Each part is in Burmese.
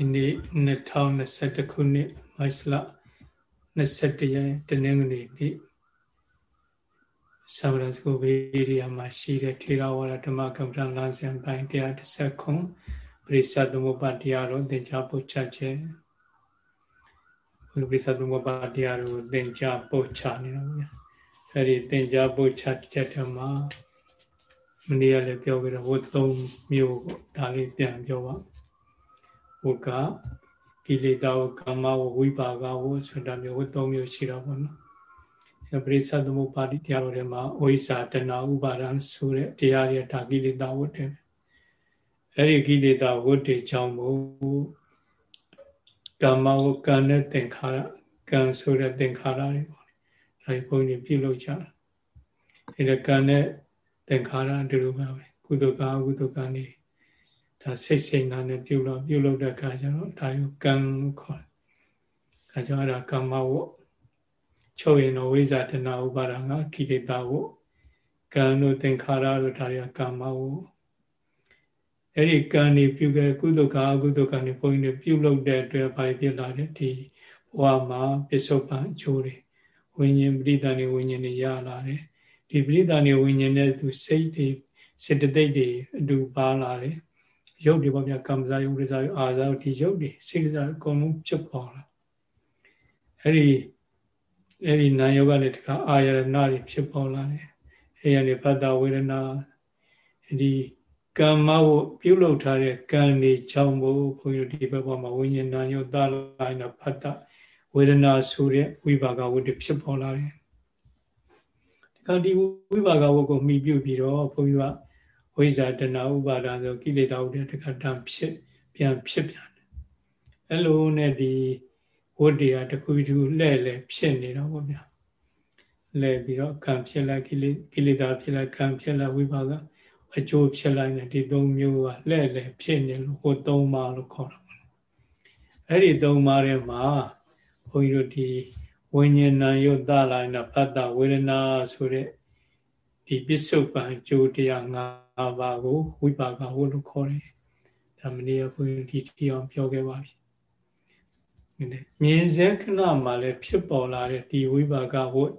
ဒီနေ့2021ခုနှစ်မတ်လ21ရက်တနင်္ဂနွေနေ့ဆာဝရစကိုဘေးရီယာမှာရှိတဲ့ထေရဝါဒဓမ္မကမ္ဘာလမ်းစဉ်ပိုင်း130ခုပရိသတ်သမုပ္ပါတရားတော်သင်ကြားပို့ချခြင်းဘုရားပရိသတ်သမုပ္ပါတရားတော်သင်ကြားပို့ချနေတော့ဗျာအဲဒီသင်ကြားပို့ချချက်တမှာမနေ့ကလည်းပြောပြီးတော့ဝတ်သုံးမျိုးပေါ့ဒါလေးပြန်ပြောပါ ဝကကိလေသာဝကာမဝဝိပါကဝဆိုတာမျိုးဝတ်သုံးမျိုးရှိတာပေါ့နော်ပရိသတ်သမုပ္ပါဒိတရားတော်ထဲမှာဝိဇ္ဇာတဏှာဥပါဒံဆိုတဲ့တရားတွေဒါကိလေသာဝတ်တယ်အဲ့ဒီကိလေသာဝတ်တွေကြောင့်မို့ကာမဝကံနဲ့သင်္ခါရကံဆိုတဲ့သင်္ခါရတွေပေါ့ဒါဘုန်းကြီးပြုလုပ်ကြတာအဲ့ဒါကံနဲ့သင်္ခါရအတူတူပါပဲကုသကအကုသကနေဒါ စိတ်စိတ်နာနဲ့ပြုလို့ပြုလုပ်တဲ့အခါကျတော့ဒါကိုကံခေါ်တယ်။အဲကြောင့်အဲ့ဒါကမ္မဝချုပ်ရင်တော့ဝိဇာတနာဥပါဒငါကိလေသာဝကံတို့သင်္ခါရတို့ဒါတွေကကမ္မဝအဲ့ဒီကံနေပြုခဲ့ကုသကအကုသကနေဘုန်းကြီးတွေပြုလုပ်တဲ့အတွက်ဘာဖြစ်လာလဲဒီဘဝမှာပစ္စုပန်အကျိုးတွေဝိညာဉ်ပရိသန်တွေဝိညာဉ်တွေရလာတယ်ဒီပရိသန်တွေဝိညာဉ်နဲ့သူစိတ်တွေစေတသိက်တွေအတူပါလာတယ် ရုပ်တွေပေါ့ဗျာကမ္မဇာယုတ်ရဇာယုအာဇာဒီရုပ်တွေစိတ်ကစားအကုန်လုံးဖြစ်ပေါ်လာအဲ့ဒီအဲ့ဒီနာယောဂလည်းတခါအာယရဏတွေဖြစ်ပေါ်လာတယ်အဲ့ရနေဘတ်တဝေဒနာဒီကမ္မကိုပြုလုပ်ထားတဲ့ကံတွေကြောင့်မို့ဘုန်းကြီးဒီဘက်ပေါ်မှာဝိညာဉ်နာယောသလိုင်းနာဘတ်တဝေဒနာဆိုတဲ့ဝိပါကဝတ္တဖြစ်ပေါ်လာတယ်ဒီကဒီဝိပါကဝတ္တကိုမှီပြုပြီးတော့ဘုန်းကြီးက ဝိဇာတဏဥပါဒံဆိုကိလေသာဥဒ္ဒတခတံဖြစ်ပြန်ဖြစ်ပြန်တယ်အဲ့လိုနဲ့ဒီဝတ္တရားတစ်ခုတစ်ခုလဲ့လဲဖြစ်နေတော့ဗောဗျာလဲပြီးတော့ကံဖြစ်လိုက်ကိလေကိလေသာဖြစ်လိုက်ကံဖြစ်လိုက်ဝိပါကအကျိုးဖြစ်လိုက်တယ်ဒီသုံးမျိုးကလဲ့လဲဖြစ်နေလို့ဟိုသုံးပါလို့ခေါ်တာပေါ့အဲ့ဒီသုံးပါးထဲမှာဘုန်းကြီးတို့ဒီဝိညာဏယုတ်တလာနာပတ္တဝေဒနာဆိုတဲ့ဒီပစ္စုပန်အကျိုးတရားငါ၅ ပါးကိုဝိပါကဝတ်လို့ခေါ်တယ်။ဒါမနေ့ကဘုန်းကြီးဒီတီအောင်ပြောခဲ့ပါပြီ။မြင်စေခဏမှာလည်းဖြစ်ပေါ်လာတဲ့ဒီဝိပါကဝတ်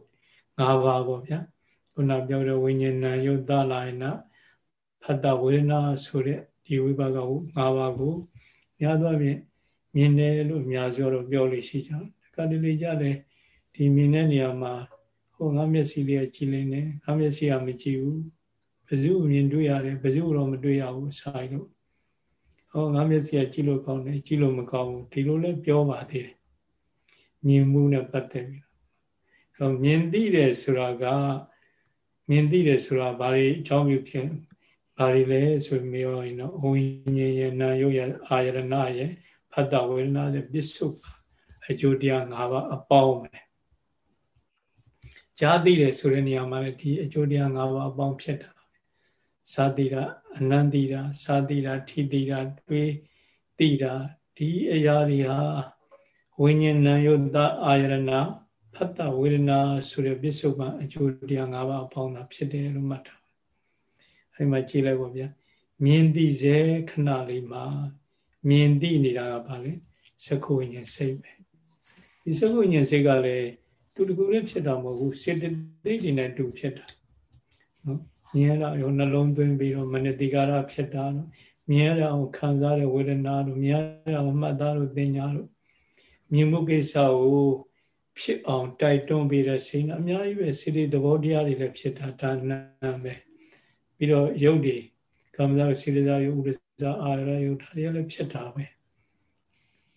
၅ပါးပေါ့ဗျာ။ခုနပြောတဲ့ဝိညာဏယုတ်တလာယနာဖတ်တဝေဒနာဆိုတဲ့ဒီဝိပါကဝတ်၅ပါးကိုများသောဖြင့်မြင်တယ်လို့အများစုတော့ပြောလို့ရှိကြတယ်။ကတည်းကကြတယ်ဒီမြင်တဲ့နေရာမှာဟိုငါမျက်စိလေးကကြည်လင်းတယ်ငါမျက်စိကမကြည့်ဘူး ဘဇုမြင်တွေ့ရတယ်ဘဇုတော့မတွေ့ရဘူးဆိုင်လို့ဟောငါမျက်စိကကြည့်လို့ကောင်းတယ်ကြည့်လို့မကောင်းဘူးဒီလိုလဲပြောပါသေးတယ်မြင်မှုနဲ့ပတ်သက်ပြီးတော့မြင်သိတယ်ဆိုတာကမြင်သိတယ်ဆိုတာဘာတွေအကြောင်းပြုဖြစ်ဘာတွေလဲဆိုပြီးပြောရင်တော့ဝိညာဉ်ရဲ့နာယုတ်ရဲ့အာယရဏရဲ့ဖတ်တဝေဒနာရဲ့ပစ္စုပ္ပအကျိုးတရား၅ပါးအပေါင်းပဲကြားသိတယ်ဆိုတဲ့နေရာမှာလည်းဒီအကျိုးတရား၅ပါးအပေါင်းဖြစ်တာ သာတိတာအနန္တိတာသာတိတာထိတိတာတွေးတိတာဒီအရာတွေဟာဝိညာဉ်ဉာဏ်ယုတ်တအာယရဏဖတ်တဝေဒနာဆိုတဲ့ပစ္စုပန်အကျိုးတရား၅ပါးအပေါင်းတာဖြစ်တယ်လို့မှတ်တာအဲဒီမှာကြည့်လိုက်ပါဗျာမြင်သိစေခဏလေးမှာမြင်သိနေတာကဘာလဲသက္ခုဝိညာဉ်စိတ်ပဲဒီသက္ခုဝိညာဉ်စိတ်ကလည်းတူတကူလေးဖြစ်တာမဟုတ်ဘူးစေတသိက်တွေနဲ့တူဖြစ်တာနော် မြင်ရတာရောနှလုံးသွင်းပြီးတော့မနတိကာရဖြစ်တာတော့မြင်ရအောင်ခံစားတဲ့ဝေဒနာတို့မြင်ရအောင်မှတ်သားလို့သင်ညာတို့မြင်မှုကိစ္စကိုဖြစ်အောင်တိုက်တွန်းပြီးတဲ့စိတ်အများကြီးပဲစိတ္တသဘောတရားတွေလည်းဖြစ်တာဒါနံပဲပြီးတော့ယုတ်တွေကမ္မဇာစိတ္တဇာယုတ်ဥဒ္ဒဇာအာရယုတ်ဒါတွေလည်းဖြစ်တာပဲ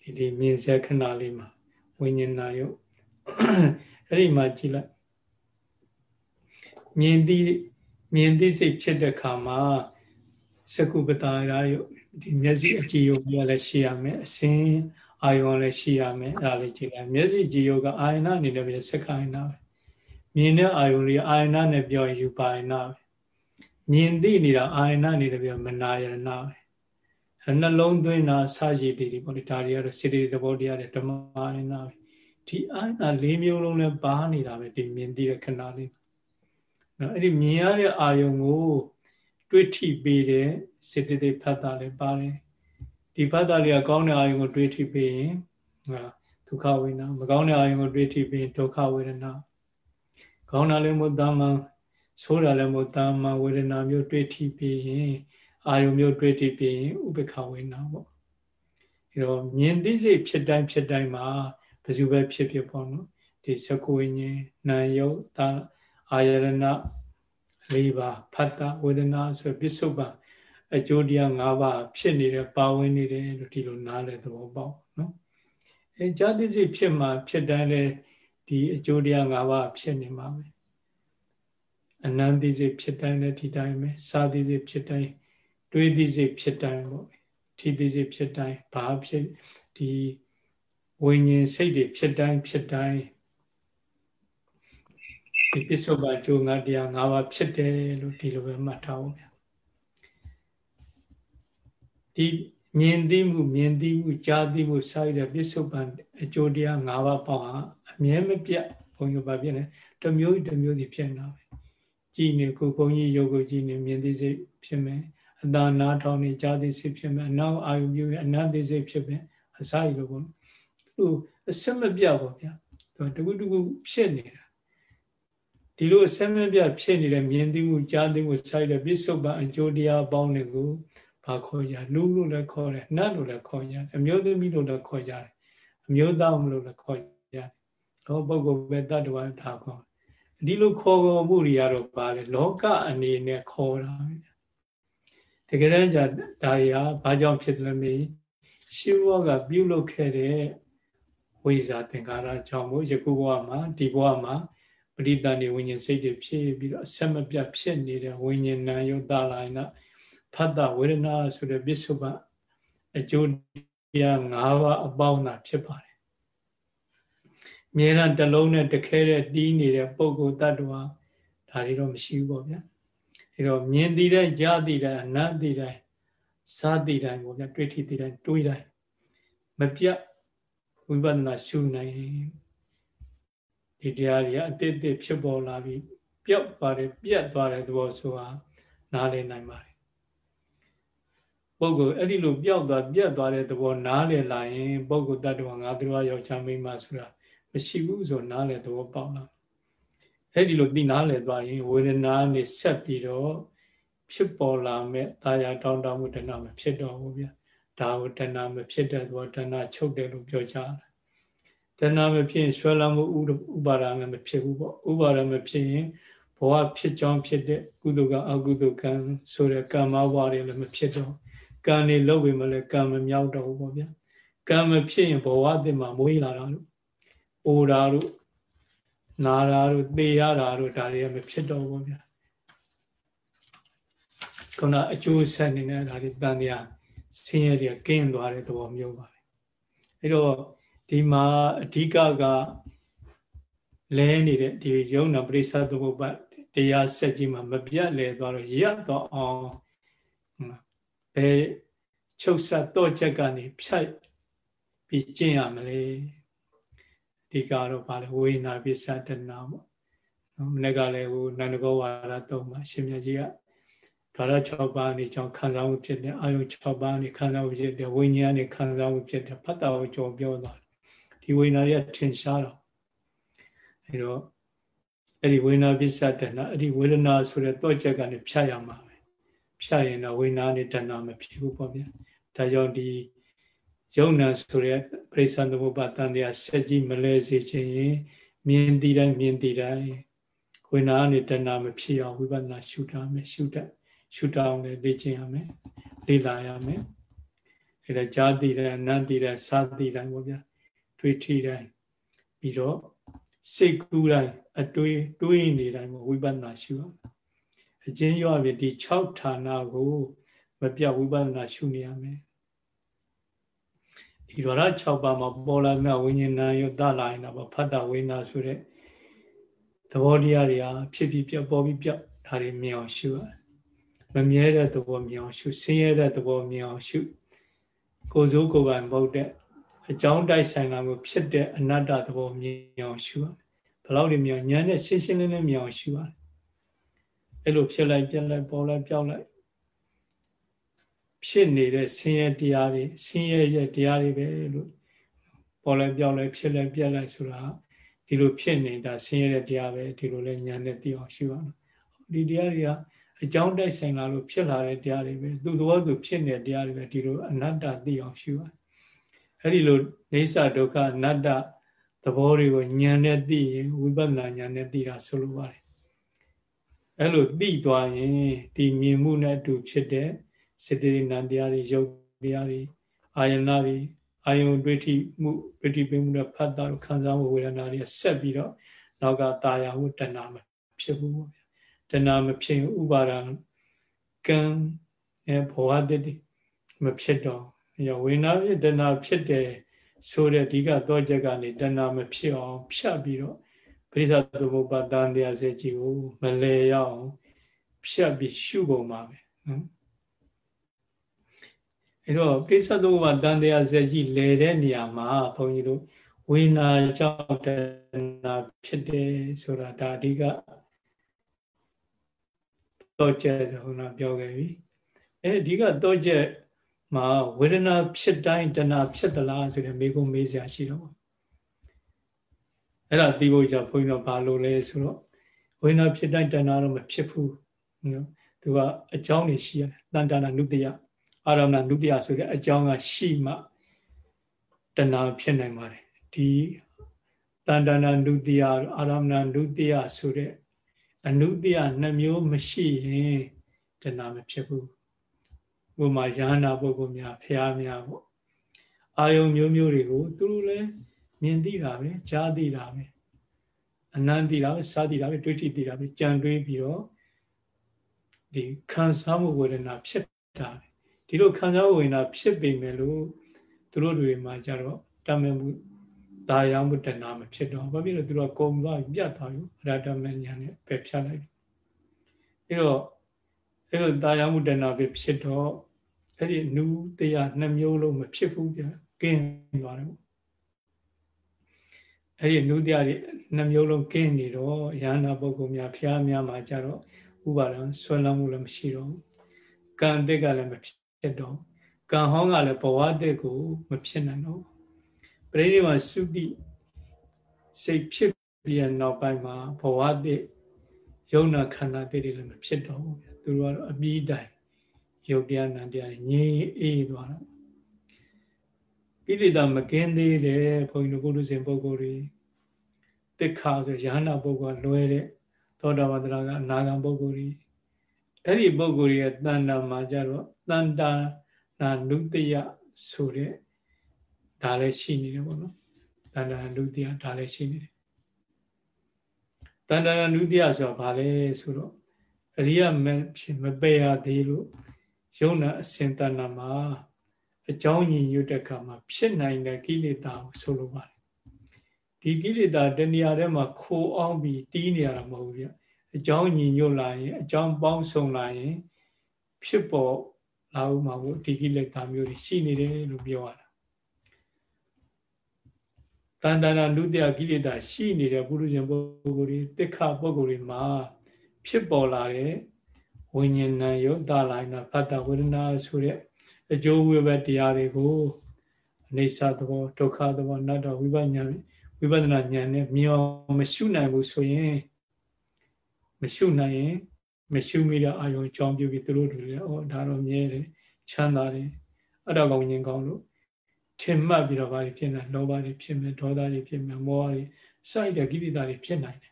ဒီဒီမြင်စေခဏလေးမှာဝိညာဏယုတ်အဲ့ဒီမှာကြည့်လိုက်မြင်သည့် မြင်သိစိတ်ဖြစ်တဲ့ခါမှာစကုပတာရာယုဒီမျက်စိအကြည့်ယုတ်ကြီးလည်းရှိရမယ်အစင်းအာယုံလည်းရှိရမယ်အဲ့ဒါလေးကြည့်လိုက်မျက်စိကြည့်ယုတ်ကအာယနာအနေနဲ့ပြစက္ခိုင်နာပဲမြင်တဲ့အာယုံလေးအာယနာနဲ့ပြောယူပါယနာပဲမြင်သိနေတာအာယနာအနေနဲ့ပြောမနာယနာပဲနှလုံးသွင်းတာစာရည်တည်ဒီပေါ့လေဒါတွေကတော့စေတသဘောတရားတွေဓမ္မအာယနာပဲဒီအာယနာ၄မျိုးလုံးလည်းပါနေတာပဲဒီမြင်သိတဲ့ခဏလေး နော်အဲ့ဒီမြင်ရတဲ့အာယုံကိုတွေ့ထိပေးတဲ့စေတသိက်ဖတ်တာလည်းပါတယ်ဒီဖတ်တာလေးကကောင်းတဲ့အာယုံကိုတွေးထိပြီးရင်ဟာဒုက္ခဝေဒနာမကောင်းတဲ့အာယုံကိုတွေးထိပြီးဒုက္ခဝေဒနာကောင်းတာလည်းမဟုတ်တာမှဆိုးတာလည်းမဟုတ်တာမှဝေဒနာမျိုးတွေးထိပြီးရင်အာယုံမျိုးတွေးထိပြီးရင်ဥပ္ပခဝေဒနာပေါ့အဲတော့မြင်သိစိတ်ဖြစ်တိုင်းဖြစ်တိုင်းမှာဘယ်သူပဲဖြစ်ဖြစ်ပေါ့နော်ဒီသကုဝိညာဉ်နာယုတ်တာ အာယရဏ၄ပါးဖတ်တာဝေဒနာဆိုပစ္စုပန်အကျိုးတရား၅ပါးဖြစ်နေတယ်ပါဝင်နေတယ်လို့ဒီလိုနားလည်သဘောပေါက်နော်အဲဇာတိစိတ်ဖြစ်မှာဖြစ်တိုင်းလေဒီအကျိုးတရား၅ပါးဖြစ်နေမှာပဲအနန္တိစိတ်ဖြစ်တိုင်းလည်းဒီတိုင်းပဲစာတိစိတ်ဖြစ်တိုင်းတွေးတိစိတ်ဖြစ်တိုင်းပေါ့ထိတိစိတ်ဖြစ်တိုင်းဘာဖြစ်ဒီဝိညာဉ်စိတ်တွေဖြစ်တိုင်းဖြစ်တိုင်း ဒီပစ္စုပန်ကျိုးငါတရား၅ပါးဖြစ်တယ်လို့ဒီလိုပဲမှတ်ထားအောင်ဗျာဒီမြင်သိမှုမြင်သိမှုကြားသိမှုစာရတဲ့ပစ္စုပန်အကျိုးတရား၅ပါးပေါင်းဟာအမြဲမပြတ်ဘုံရောပါဖြစ်နေတမျိုးတမျိုးစီဖြစ်နေတာပဲကြည်နေကိုဘုံကြီးရုပ်ကိုကြည်နေမြင်သိစိတ်ဖြစ်မယ်အတာနာထောင်းနေကြားသိစိတ်ဖြစ်မယ်အနောက်အာယုပြုအနတ်သိစိတ်ဖြစ်မယ်အစာရလို့ပေါ့သူအစမပြတ်ပေါ့ဗျာသူတခုတခုဖြစ်နေတာ ဒီလိုအစမပြတ်ဖြစ်နေတဲ့မြင်သိမှုကြားသိမှုစာရတဲ့ပစ္စုပန်အကျိုးတရားပေါင်းတွေကိုဘာခေါ်ကြလူလို့လည်းခေါ်တယ်နတ်လို့လည်းခေါ်ကြတယ်အမျိုးသမီးလို့လည်းခေါ်ကြတယ်အမျိုးသားမလို့လည်းခေါ်ကြတယ်ဟောပုဂ္ဂိုလ်ပဲတတ္တဝါဒါခေါ်ဒီလိုခေါ်ခေါ်မှုတွေကတော့ပါလေလောကအနေနဲ့ခေါ်တာတကယ်တမ်းကျဒါတွေကဘာကြောင့်ဖြစ်တယ်လဲမေးရှိဘောကပြုလုပ်ခဲ့တဲ့ဝိဇာသင်္ကာရကြောင့်မို့ယခုဘဝမှာဒီဘဝမှာ ပရိသတ်နေဝိညာဉ်စိတ်တွေဖြစ်ပြီးတော့အဆက်မပြတ်ဖြစ်နေတဲ့ဝိညာဉ်နာယုတ်တလာယနာဖတ်တာဝေဒနာဆိုတဲ့ပစ္စုပန်အကျိုးတရား၅ပါးအပေါင်းသာဖြစ်ပါတယ်။မြဲတမ်းတလုံးနဲ့တခဲတဲ့တီးနေတဲ့ပုံကိုတ attva ဒါတွေတော့မရှိဘူးပေါ့ဗျာ။အဲတော့မြင်သိတဲ့ကြားသိတဲ့အနတ်သိတဲ့စားသိတဲ့ပေါ့ဗျာတွေ့ထိသိတဲ့တွေးတဲ့မပြတ်ဝိပဿနာရှုနိုင် ဒီတရားတွေအတိတ်ဖြစ်ပေါ်လာပြီးပျောက်သွားတယ်ပြတ်သွားတဲ့သဘောဆိုတာနားလည်နိုင်ပါတယ်ပုဂ္ဂိုလ်အဲ့ဒီလိုပျောက်သွားပြတ်သွားတဲ့သဘောနားလည်လာရင်ပုဂ္ဂိုလ်တ attva ငါသူတော်ယောက်ျားမိန်းမဆိုတာမရှိဘူးဆိုနားလည်သဘောပေါက်လာအဲ့ဒီလိုသိနားလည်သွားရင်ဝေဒနာနဲ့ဆက်ပြီးတော့ဖြစ်ပေါ်လာမဲ့တာယာတောင်းတမှုတဏမဖြစ်တော့ဘူးဗျဒါကိုတဏမဖြစ်တဲ့သဘောတဏချုပ်တယ်လို့ပြောကြတယ် တဏမဖြစ်ရင်ရွှဲလာမှုဥပါဒလည်းမဖြစ်ဘူးပေါ့ဥပါဒမဖြစ်ရင်ဘဝဖြစ်ကြောင်းဖြစ်တဲ့ကုသကအကုသကံဆိုတဲ့ကမ္မဝါတွေလည်းမဖြစ်တော့ကံနေလုပ်ပေမဲ့လည်းကံမမြောက်တော့ဘူးပေါ့ဗျာကံမဖြစ်ရင်ဘဝအသစ်မှာမွေးလာတာလို့အိုတာတို့နာတာတို့သေရတာတို့ဒါတွေကမဖြစ်တော့ဘူးဗျာခုနအကျိုးဆက်နေတဲ့ဒါတွေတန်တရားဆင်းရဲတွေကကင်းသွားတဲ့သဘောမျိုးပါပဲအဲ့တော့ ဒီမှာအဓိကကလဲနေတဲ့ဒီယုံနာပရိစ္ဆသမုပ္ပါတရားဆက်ကြီးမှာမပြတ်လဲသွားတော့ရပ်တော့အောင်ဘယ်ချုပ်ဆက်တော့ချက်ကနေဖြတ်ပြီးကျင့်ရမလဲဒီကတော့ဗာလေဝိညာပိစ္ဆတနာပေါ့နော်မနေ့ကလည်းဟိုနန္ဒကောဝါဒသုံးပါရှင်မြတ်ကြီးကဒါရ6ပါးနေကြောင့်ခံစားမှုဖြစ်တယ်အာယု6ပါးနေခံစားမှုဖြစ်တယ်ဝိညာဉ်နေခံစားမှုဖြစ်တယ်ဖတ်တာကိုကြော်ပြောသွား ဒီဝိညာဉ်ရထင်ရှားတော့အဲတော့အဲ့ဒီဝိညာပိစ္ဆတနာအဲ့ဒီဝေဒနာဆိုတဲ့တော့ချက်ကနေဖြတ်ရမှာဖြတ်ရင်တော့ဝိညာဉ်နဲ့တဏှာမဖြစ်ဘူးပေါ့ဗျာဒါကြောင့်ဒီယုံနာဆိုတဲ့ပရိစ္ဆန်သမုပ္ပါတန်တရားဆက်ကြီးမလဲစေခြင်းရင်မြင်တည်တိုင်းမြင်တည်တိုင်းဝိညာဉ်နဲ့တဏှာမဖြစ်အောင်ဝိပဿနာရှုတာမယ်ရှုတတ်ရှုတောင်းလည်းလေ့ကျင့်ရမယ်လေ့လာရမယ်အဲဒါကြားတည်တယ်နတ်တည်တယ်စားတည်တယ်ပေါ့ဗျာ တွေးထီတိုင်းပြီးတော့စိတ်ကူးတိုင်းအတွေးတွေးနေတိုင်းဝိပဿနာရှုရမယ်အချင်းရောပြဒီ6ဌာနကိုမပြဝိပဿနာရှုနေရမယ်ဒီရောရ6ပါးမှာပေါ်လာမြဝိညာဏယောတလာရင်တော့ဖတ်တာဝိညာဆိုတဲ့သဘောတရားတွေဟာဖြစ်ပြီးပြပေါ်ပြီးပြဒါတွေမြင်အောင်ရှုရတယ်မမြဲတဲ့သဘောမြင်အောင်ရှုဆင်းရဲတဲ့သဘောမြင်အောင်ရှုကိုယ်စိုးကိုယ်ပိုင်မဟုတ်တဲ့ အကြောင်းတိုက်ဆိုင်လာမှုဖြစ်တဲ့အနတ္တသဘောမြင်အောင်ရှုရတယ်ဘယ်လောက်တွေမြင်အောင်ဉာဏ်နဲ့ရှင်းရှင်းလင်းလင်းမြင်အောင်ရှုရတယ်အဲ့လိုဖြစ်လိုက်ပြက်လိုက်ပေါ်လိုက်ပြောက်လိုက်ဖြစ်နေတဲ့ဆင်းရဲတရားတွေဆင်းရဲရဲ့တရားတွေပဲလို့ပေါ်လဲပြောင်းလဲဖြစ်လဲပြက်လဲဆိုတာဒီလိုဖြစ်နေတာဆင်းရဲတဲ့တရားပဲဒီလိုလဲညာနဲ့သိအောင်ရှိပါတော့ဒီတရားတွေကအကြောင်းတိုက်ဆိုင်လာလို့ဖြစ်လာတဲ့တရားတွေပဲသူ့သဘောသူဖြစ်နေတဲ့တရားတွေပဲဒီလိုအနတ္တသိအောင်ရှိပါ အဲ့ဒီလိုနေသဒုက္ခအနတ္တသဘောတွေကိုဉာဏ်နဲ့သိရင်ဝိပဿနာဉာဏ်နဲ့သိတာဆိုလိုပါတယ်အဲ့လိုသိသွားရင်ဒီမြင်မှုနဲ့အတူဖြစ်တဲ့စေတနာတရားတွေယုတ်တရားတွေအာယနာတွေအာယုံတွေ့ထိမှုတွေ့ထိပေးမှုနဲ့ဖတ်တာခံစားမှုဝေဒနာတွေဆက်ပြီးတော့နောက်ကတာယာမှုတဏှာမဖြစ်ဘူးပေါ့ဗျာတဏှာမဖြစ်ဥပါဒံကံအဲဘောဟတတိမဖြစ်တော့ ရောဝေနာပြတဏှာဖြစ်တယ်ဆိုတဲ့ဒီကတော့ချက်ကနေတဏှာမဖြစ်အောင်ဖြတ်ပြီးတော့ပရိသတ်သမုပ္ပါဒန်တရားစေကြီးကိုမလဲရအောင်ဖြတ်ပြီးရှုပုံပါပဲနော်အဲ့တော့ပိဿသမုပ္ပါဒန်တရားစေကြီးလဲတဲ့နေရာမှာဘုန်းကြီးတို့ဝေနာကြောင့်တဏှာဖြစ်တယ်ဆိုတာဒါအဓိကတော့ချက်ဆိုခုနပြောခဲ့ပြီအဲအဓိကတော့ချက် မှာဝေဒနာဖြစ်တိုင်းတဏှာဖြစ်သလားဆိုတဲ့မေးခွန်းမေးစရာရှိတော့အဲ့ဒါသိဖို့ကြောင့်ဘုန်းကြီးတို့ဘာလို့လဲဆိုတော့ဝေဒနာဖြစ်တိုင်းတဏှာတော့မဖြစ်ဘူးနော်သူကအကြောင်းတွေရှိရတယ်တန်တနာနုတ္တယအာရမဏနုတ္တယဆိုတဲ့အကြောင်းကရှိမှတဏှာဖြစ်နိုင်ပါတယ်ဒီတန်တနာနုတ္တယအာရမဏနုတ္တယဆိုတဲ့အနုတ္တယနှမျိုးမရှိရင်တဏှာမဖြစ်ဘူး ဥပမာယဟနာပုဂ္ဂိုလ်များဖះများပေါ့အာယုံမျိုးမျိုးတွေကိုသူတို့လည်းမြင်သိတာပဲကြားသိတာပဲအနန္တိတာပဲစားသိတာပဲတွေးထိသိတာပဲကြံတွေးပြီးတော့ဒီခံစားမှုဝေဒနာဖြစ်တာပဲဒီလိုခံစားဝေဒနာဖြစ်ပေမဲ့လို့သူတို့တွေမှာကြတော့တမန်မှုဒါရောင်မှုတဏမဖြစ်တော့ဘာဖြစ်လို့သူတို့ကုံသွားပြတ်သွားပြီအရတမညာနဲ့ပဲဖြတ်လိုက်အဲ့တော့ အဲ့လိုတာယာမှုတဏှာပဲဖြစ်တော့အဲ့ဒီနူးတရားနှမျိုးလုံးမဖြစ်ဘူးပြကင်းသွားတယ်အဲ့ဒီနူးတရားတွေနှမျိုးလုံးကင်းနေတော့ယန္နာပုဂ္ဂိုလ်များဖျားများမှာကြတော့ဥပါဒံဆွဲလမ်းမှုလည်းမရှိတော့ဘူးကံအတိတ်ကလည်းမဖြစ်တော့ကံဟောင်းကလည်းဘဝအတိတ်ကိုမဖြစ်နိုင်တော့ပရိနိဗ္ဗာန်သုတိစိတ်ဖြစ်ပြီးနောက်ပိုင်းမှာဘဝအတိတ်ယုံနာခန္ဓာတိတွေလည်းမဖြစ်တော့ဘူး သူတို့ကတော့အပြီးတိုင်ယုတ်တရားနံတရားငြိမ်းအေးသွားတော့ကိလေသာမကင်းသေးတဲ့ဘုန်းကြီးတို့ပုရုဇဉ်ပုဂ္ဂိုလ်တွေတိခါဆိုရဟနာပုဂ္ဂိုလ်ကလွဲတဲ့သောတာပတ္တရာကအနာဂံပုဂ္ဂိုလ်တွေအဲ့ဒီပုဂ္ဂိုလ်ရဲ့တဏ္ဍာမှာကြတော့တဏ္ဍာနာနုတယဆိုတဲ့ဒါလည်းရှိနေတယ်ပေါ့နော်တဏ္ဍာနုတယဒါလည်းရှိနေတယ်တဏ္ဍာနုတယဆိုတာဘာလဲဆိုတော့ အရိယမဖြစ်မပယ်ရသေးလို့ယုံနာအစင်တဏမှာအကြောင်းညီညွတ်တဲ့အခါမှာဖြစ်နိုင်တဲ့ကိလေသာကိုဆိုလိုပါတယ်ဒီကိလေသာတဏှာထဲမှာခိုးအောင်ပြီးတီးနေရတာမဟုတ်ဘူးပြအကြောင်းညီညွတ်လာရင်အကြောင်းပေါင်းစုံလာရင် ဖြစ်ပေါ်လာဦးမှာကိုဒီကိလေသာမျိုးတွေရှိနေတယ်လို့ပြောရတာတန်တနာနုတ္တကိလေသာရှိနေတဲ့ပုရုဇဉ်ပုဂ္ဂိုလ်တွေတိခပုဂ္ဂိုလ်တွေမှာ ဖြစ်ပေါ်လာတဲ့ဝိညာဏယုတ်တာလိုက်နာဖတ်တာဝေဒနာဆိုတဲ့အကျိုးဝိဘတ်တရားတွေကိုအိဋ္ဌသဘောဒုက္ခသဘောနတ္တဝိပညာဝိပဿနာဉာဏ်နဲ့မြင်အောင်မရှုနိုင်ဘူးဆိုရင်မရှုနိုင်ရင်မရှုမိတဲ့အာယုံအကြောင်းပြုပြီးသူတို့တွေလည်းဩဒါတော့မြဲတယ်ချမ်းသာတယ်အတောက်ကောင်းရင်ကောင်းလို့ထင်မှတ်ပြီးတော့ဘာတွေဖြစ်နေလောဘတွေဖြစ်မယ်ဒေါသတွေဖြစ်မယ်မောဟတွေစိုက်တဲ့ကိလေသာတွေဖြစ်နိုင်တယ်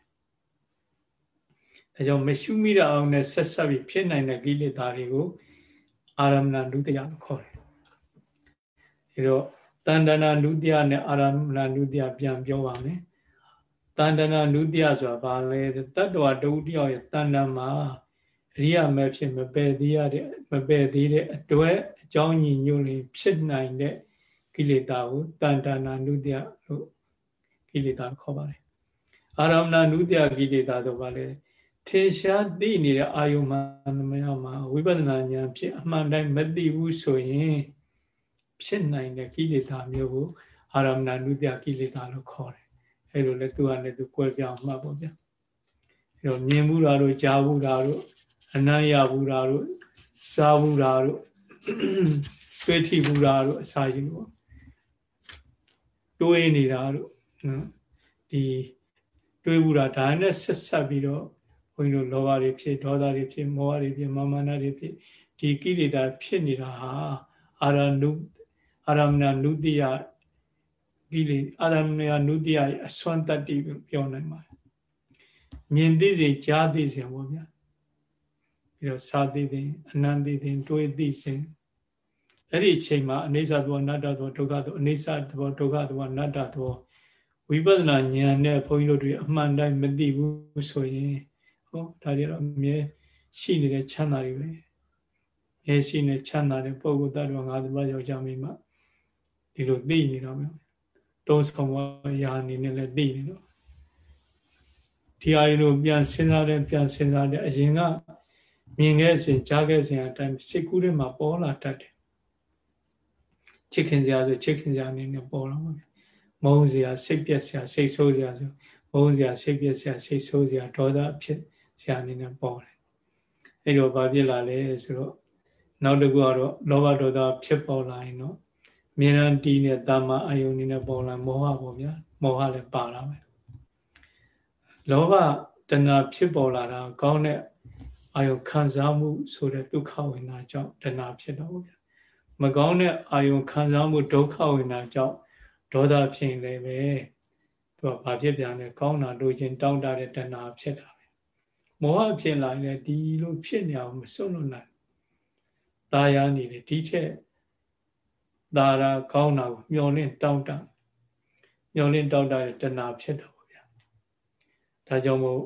အဲကြောင့်မရှုမိတဲ့အောင်နဲ့ဆက်ဆက်ပြီးဖြစ်နိုင်တဲ့ကိလေသာတွေကိုအာရမဏနုတ္တယလို့ခေါ်တယ်အဲတော့တန်တနာနုတ္တယနဲ့အာရမဏနုတ္တယပြန်ပြောပါမယ်တန်တနာနုတ္တယဆိုတာဘာလဲတတ္တဝတဝုတယောက်ရဲ့တန်တမှာအရိယာမဲ့ဖြစ်မပယ်သေးရတဲ့မပယ်သေးတဲ့အတွဲအကြောင်းညီညွတ်ရင်ဖြစ်နိုင်တဲ့ကိလေသာကိုတန်တနာနုတ္တယလို့ကိလေသာခေါ်ပါတယ်အာရမဏနုတ္တယကိလေသာဆိုပါလေ ထေရှားသိနေတဲ့အာယုမှန်သမျှမှာဝိပဿနာဉာဏ်ဖြစ်အမှန်တိုင်းမသိဘူးဆိုရင်ဖြစ်နိုင်တဲ့ကိလေသာမျိုးကိုအာရမဏနုတ္တကိလေသာလို့ခေါ်တယ်အဲလိုလဲသူကလည်းသူကွဲပြောင်းမှတ်ပေါ့ဗျာအဲတော့မြင်မှုတာတို့ကြားမှုတာတို့အနံ့ရမှုတာတို့စားမှုတာတို့တွေးထိဘူးတာတို့အစာကြီးလို့တွေးနေတာတို့နော်ဒီတွေးဘူးတာဒါနဲ့ဆက်ဆက်ပြီးတော့ ဘုန်းကြီးတို့လောဘတွေဖြစ်ဒေါသတွေဖြစ်မောဟတွေဖြစ်မာမနာတွေဖြစ်ဒီကိလေသာဖြစ်နေတာဟာအာရနုအာရမဏနုတိယကိလေအာရမဏနုတိယအစွမ်းတတ္တိပြောနိုင်ပါတယ်မြင်သိစဉ်ကြားသိစဉ်ပေါ့ဗျာပြီးတော့စာသိစဉ်အနန္တိစဉ်တွေးသိစဉ်အဲ့ဒီအချိန်မှာအနိစ္စသောအနတ္တသောဒုက္ခသောအနိစ္စသောဒုက္ခသောအနတ္တသောဝိပဿနာဉာဏ်နဲ့ဘုန်းကြီးတို့တွေအမှန်တိုင်းမသိဘူးဆိုရင် ဟောဒါတွေတော့အမြဲရှိနေတဲ့ချမ်းသာတွေပဲအဲရှိနေချမ်းသာတဲ့ပုဂ္ဂိုလ်တ attva ငါးပါးယောက်ျားမိန်းမဒီလိုသိနေတော့မယ်သုံးဆောင်ဝရာအနေနဲ့လည်းသိနေတော့ဒီအရင်လိုပြန်စဉ်းစားတယ်ပြန်စဉ်းစားတယ်အရင်ကမြင်ခဲ့စဉ်ကြားခဲ့စဉ်အတိုင်းစိတ်ကူးထဲမှာပေါ်လာတတ်တယ်ချစ်ခင်စရာဆိုချစ်ခင်စရာအနေနဲ့ပေါ်လာမှာမုန်းစရာစိတ်ပြက်စရာစိတ်ဆိုးစရာဆိုမုန်းစရာစိတ်ပြက်စရာစိတ်ဆိုးစရာဒေါသဖြစ် စရာအနေနဲ့ပေါ်တယ်အဲ့တော့ဘာဖြစ်လာလဲဆိုတော့နောက်တစ်ခုကတော့လောဘဒေါသဖြစ်ပေါ်လာရင်တော့မြင်ရန်တီးနဲ့တာမအယုန်နေနဲ့ပေါ်လာမောဟပေါ့ဗျာမောဟလည်းပါလာမယ်လောဘတဏှာဖြစ်ပေါ်လာတာကောင်းတဲ့အာယုခံစားမှုဆိုတဲ့ဒုက္ခဝေဒနာကြောင့်တဏှာဖြစ်တော့ဗျာမကောင်းတဲ့အာယုခံစားမှုဒုက္ခဝေဒနာကြောင့်ဒေါသဖြစ်လည်းပဲသူကဘာဖြစ်ပြန်လဲကောင်းတာလိုချင်တောင်းတတဲ့တဏှာဖြစ်တာပဲ မောဟဖြစ်လာရင်ဒီလိုဖြစ်နေအောင်မစွန့်လွတ်နိုင်ตาယာနေတယ်ဒီထက်သာရာကောင်းတာကိုမျောလင့်တောင်းတမျောလင့်တောင်းတတဲ့တဏှာဖြစ်တော့ဗျာဒါကြောင့်မို့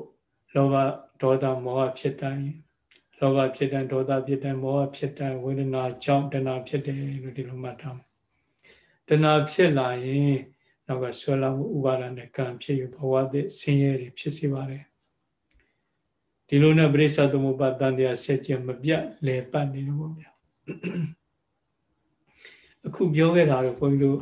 လောဘဒေါသမောဟဖြစ်တိုင်းလောဘဖြစ်တိုင်းဒေါသဖြစ်တိုင်းမောဟဖြစ်တိုင်းဝေဒနာကြောင့်တဏှာဖြစ်တယ်လို့ဒီလိုမှတ်ထားမယ်တဏှာဖြစ်လာရင်နောက်ကဆွဲလာမှုဥပါဒနဲ့ကံဖြစ်ရဘဝသစ်ဆင်းရဲတွေဖြစ်စေပါတယ် ဒီလိုနဲ့ပရိစ္ဆသမုပ္ပါတန်တရားဆက်ကျမပြတ်လဲပတ်နေတော့ဗျာအခုပြောခဲ့တာတော့ဘုန်းကြီးတို့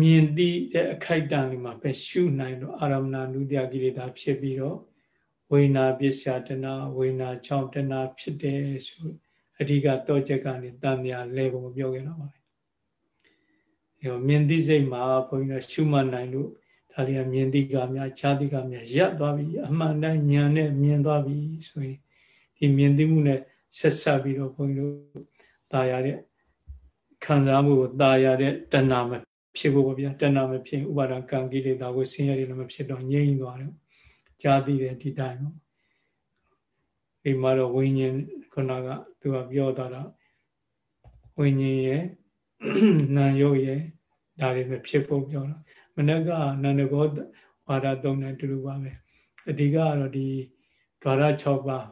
မြင်သိတဲ့အခိုက်အတန့်လေးမှာပဲရှုနိုင်တော့အာရမဏနုတ္တကိလေသာဖြစ်ပြီးတော့ဝိညာပစ္စယတနာဝိညာချောင်းတနာဖြစ်တယ်ဆိုအဓိကတော့ချက်ကနေတန်မြာလဲပုံပြောခဲ့တော့ပါပဲအဲမြင်သိစိတ်မှာဘုန်းကြီးတို့ရှုမှတ်နိုင်လို့ ဒါလေးကမြင်သိကများခြားသိကများရပ်သွားပြီအမှန်တိုင်းဉာဏ်နဲ့မြင်သွားပြီဆိုရင်ဒီမြင်သိမှုနဲ့ဆက်ဆက်ပြီးတော့ဘုန်းကြီးတို့ตายရတဲ့ခံစားမှုကိုตายရတဲ့တဏှာမဖြစ်ဖို့ပေါ့ဗျာတဏှာမဖြစ်ဥပါဒံကံကိလေသာကိုဆင်းရဲတယ်လည်းမဖြစ်တော့ငြိမ့်သွားတယ်ကြားသိတယ်ဒီတိုင်းပေါ့ဒီမှာတော့ဝိညာဉ်ခုနကသူကပြောသွားတာဝိညာဉ်ရဲ့နာယုတ်ရဲ့ဒါတွေမဖြစ်ဖို့ပြောတာ မနက်ကနန္ဒကောဝါဒသုံးတယ်တူတူပါပဲအဓိကကတော့ဒီဓာရ6ပါး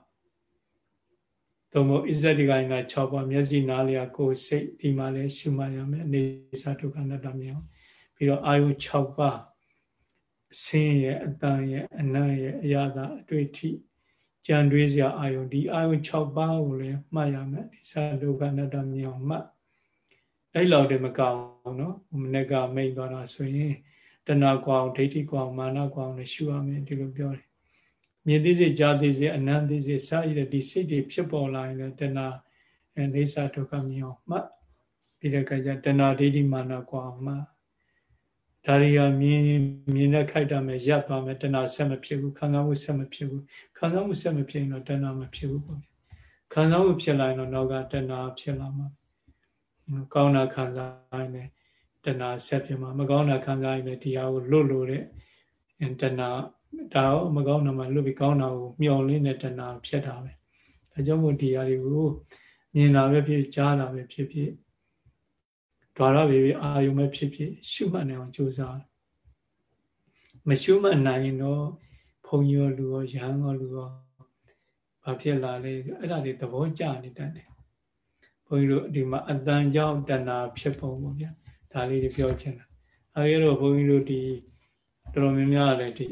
သို့မဟုတ်ဣဇတိကိုင်းက6ပါးမျက်စိနားလျာကိုယ်စိတ်ဒီမှာလဲရှုမှတ်ရမယ်အနေစာဒုက္ခနတ္တမြောင်ပြီးတော့အာယု6ပါးဆင်းရဲ့အတန်ရဲ့အနံ့ရဲ့အရာသာအတွေ့အထိကြံတွေးစရာအာယုဒီအာယု6ပါးကိုလည်းမှတ်ရမယ်ဒီစာဒုက္ခနတ္တမြောင်မှတ်အဲ့လောက်တည်းမကောင်းဘူးနော်မနေ့ကမိတ်သွားတာဆိုရင် တဏှာကွာအောင်ဒိဋ္ဌိကွာအောင်မာနကွာအောင်လည်းရှုရမယ်ဒီလိုပြောတယ်မြင်သိစေကြားသိစေအနံ့သိစေစရတဲ့ဒီစိတ်တွေဖြစ်ပေါ်လာရင်လည်းတဏှာအိသဒုက္ခမြင်အောင်မှတ်ပြီးတဲ့အခါကျတဏှာဒိဋ္ဌိမာနကွာအောင်မှဒါရီယာမြင်မြင်တဲ့ခိုက်တာမဲ့ရပ်သွားမယ်တဏှာဆက်မဖြစ်ဘူးခံစားမှုဆက်မဖြစ်ဘူးခံစားမှုဆက်မဖြစ်ရင်တော့တဏှာမဖြစ်ဘူးပေါ့ခံစားမှုဖြစ်လာရင်တော့နောက်ကတဏှာဖြစ်လာမှာကောင်းတာခံစားရင်လည်း တဏှာဆက်ဖြစ်မှာမကောင်းတာခံစားရင်လည်းဒီဟာကိုလွတ်လို့တဲ့တဏှာဒါရောမကောင်းတာမှလွတ်ပြီးကောင်းတာကိုမျောလင်းတဲ့တဏှာဖြစ်တာပဲဒါကြောင့်မို့ဒီဟာတွေကိုမြင်တာပဲဖြစ်ကြားတာပဲဖြစ်ဖြစ်ဒွါရပဲဖြစ်အာယုံပဲဖြစ်ဖြစ်ရှုမှတ်နိုင်အောင်ကြိုးစားမရှုမှတ်နိုင်ရင်တော့ဘုံရောလူရောရဟန်းရောလူရောဘာဖြစ်လာလဲအဲ့ဒါတွေသဘောကျနေတတ်တယ်ဘုန်းကြီးတို့ဒီမှာအတန်ကြောင့်တဏှာဖြစ်ပုံပေါ့ဗျာ ဒါလေးတွေပြောချင်တာအဲဒီတော့ဘုန်းကြီးတို့ဒီတော်တော်များများလည်းဒီ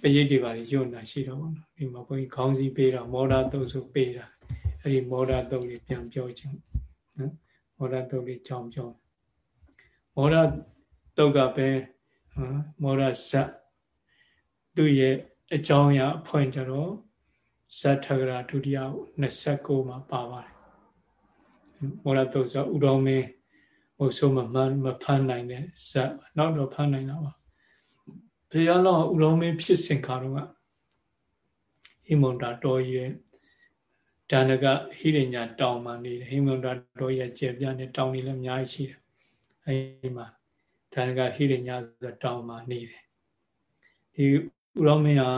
ပရိတ်တွေပါညွတ်တာရှိတော့ဘောနော်ဒီမှာဘုန်းကြီးခေါင်းစည်းပေးတာမောဒတုံဆိုပေးတာအဲဒီမောဒတုံတွေပြန်ပြောချင်နော်မောဒတုံတွေကြောင်းပြောမောဒတုတ်ကပဲမောဒဇတ်သူ့ရဲ့အကြောင်းအရာအဖွင့်ကြတော့ဇတ်ထဂရာဒုတိယ29မှာပါပါတယ်မောရတုတ်ဆိုဥတော်မင်း ဟိုဆိုမမမဖမ်းနိုင်တဲ့ဇက်နောက်တော့ဖမ်းနိုင်တာပါဘုရားလောဥတော်မင်းဖြစ်စဉ်ခါတော့ကဟိမန္တာတော်ကြီးရဲ့ဒါနကဟိရိညာတောင်မှနေတယ်ဟိမန္တာတော်ကြီးရဲ့ကျေပြတဲ့တောင်တွေလည်းအများကြီးရှိတယ်အဲဒီမှာဒါနကဟိရိညာဆိုတောင်မှနေတယ်ဒီဥရောမင်းဟာ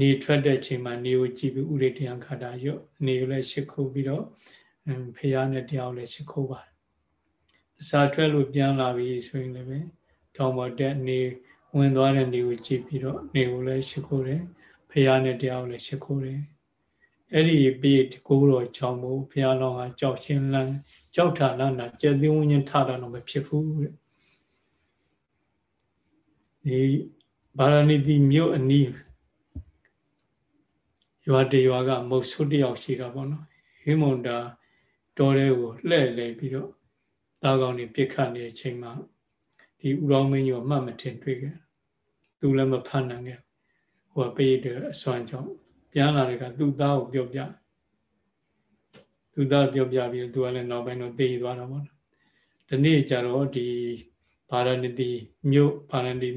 နေထွက်တဲ့ချိန်မှာနေကိုကြည့်ပြီးဥရိတရားခါတာရော့နေကိုလည်းရှ िख ုပြီးတော့ဖះနဲ့တရားကိုလည်းရှ िख ုပါတယ်အ စာထွက်လို့ပြန်လာပြီဆိုရင်လည်းတောင်ပေါ်တက်နေဝင်သွားတဲ့နေကိုကြည့်ပြီးတော့နေကိုလည်းရှ िख ုတယ်ဖះနဲ့တရားကိုလည်းရှ िख ုတယ်အဲ့ဒီပြေကိုတော်ကြောင့်မို့ဘုရားတော်ကကြောက်ချင်းလန်းကြောက်ထာလန်းတာကျက်သိဝဉ္ဇထတာတော့မဖြစ်ဘူးတဲ့ဒီဗာရာဏီတိမြို့အနီးရွာတရွာကမုတ်ဆုတယောက်ရှိတာပေါ့နော်ဟိမုန်တာတော်တဲ့ကိုလှဲ့လေပြီးတော့ တာကောင်တွေပြစ်ခတ်နေတဲ့အချိန်မှာဒီဥရောမင်းကြီးကိုမှတ်မထင်တွေ့ခဲ့သူလည်းမဖတ်နိုင်ခဲ့ဟိုကပေးတဲ့အစွမ်းကြောင့်ပြန်လာတဲ့ကသူ့သားကိုပြောပြသူ့သားပြောပြပြီးသူကလည်းနောက်ပိုင်းတော့တည်သွားတော့ပေါ့နော်ဒီနေ့ကျတော့ဒီဗာရဏသီမြို့ဗာရဏသီ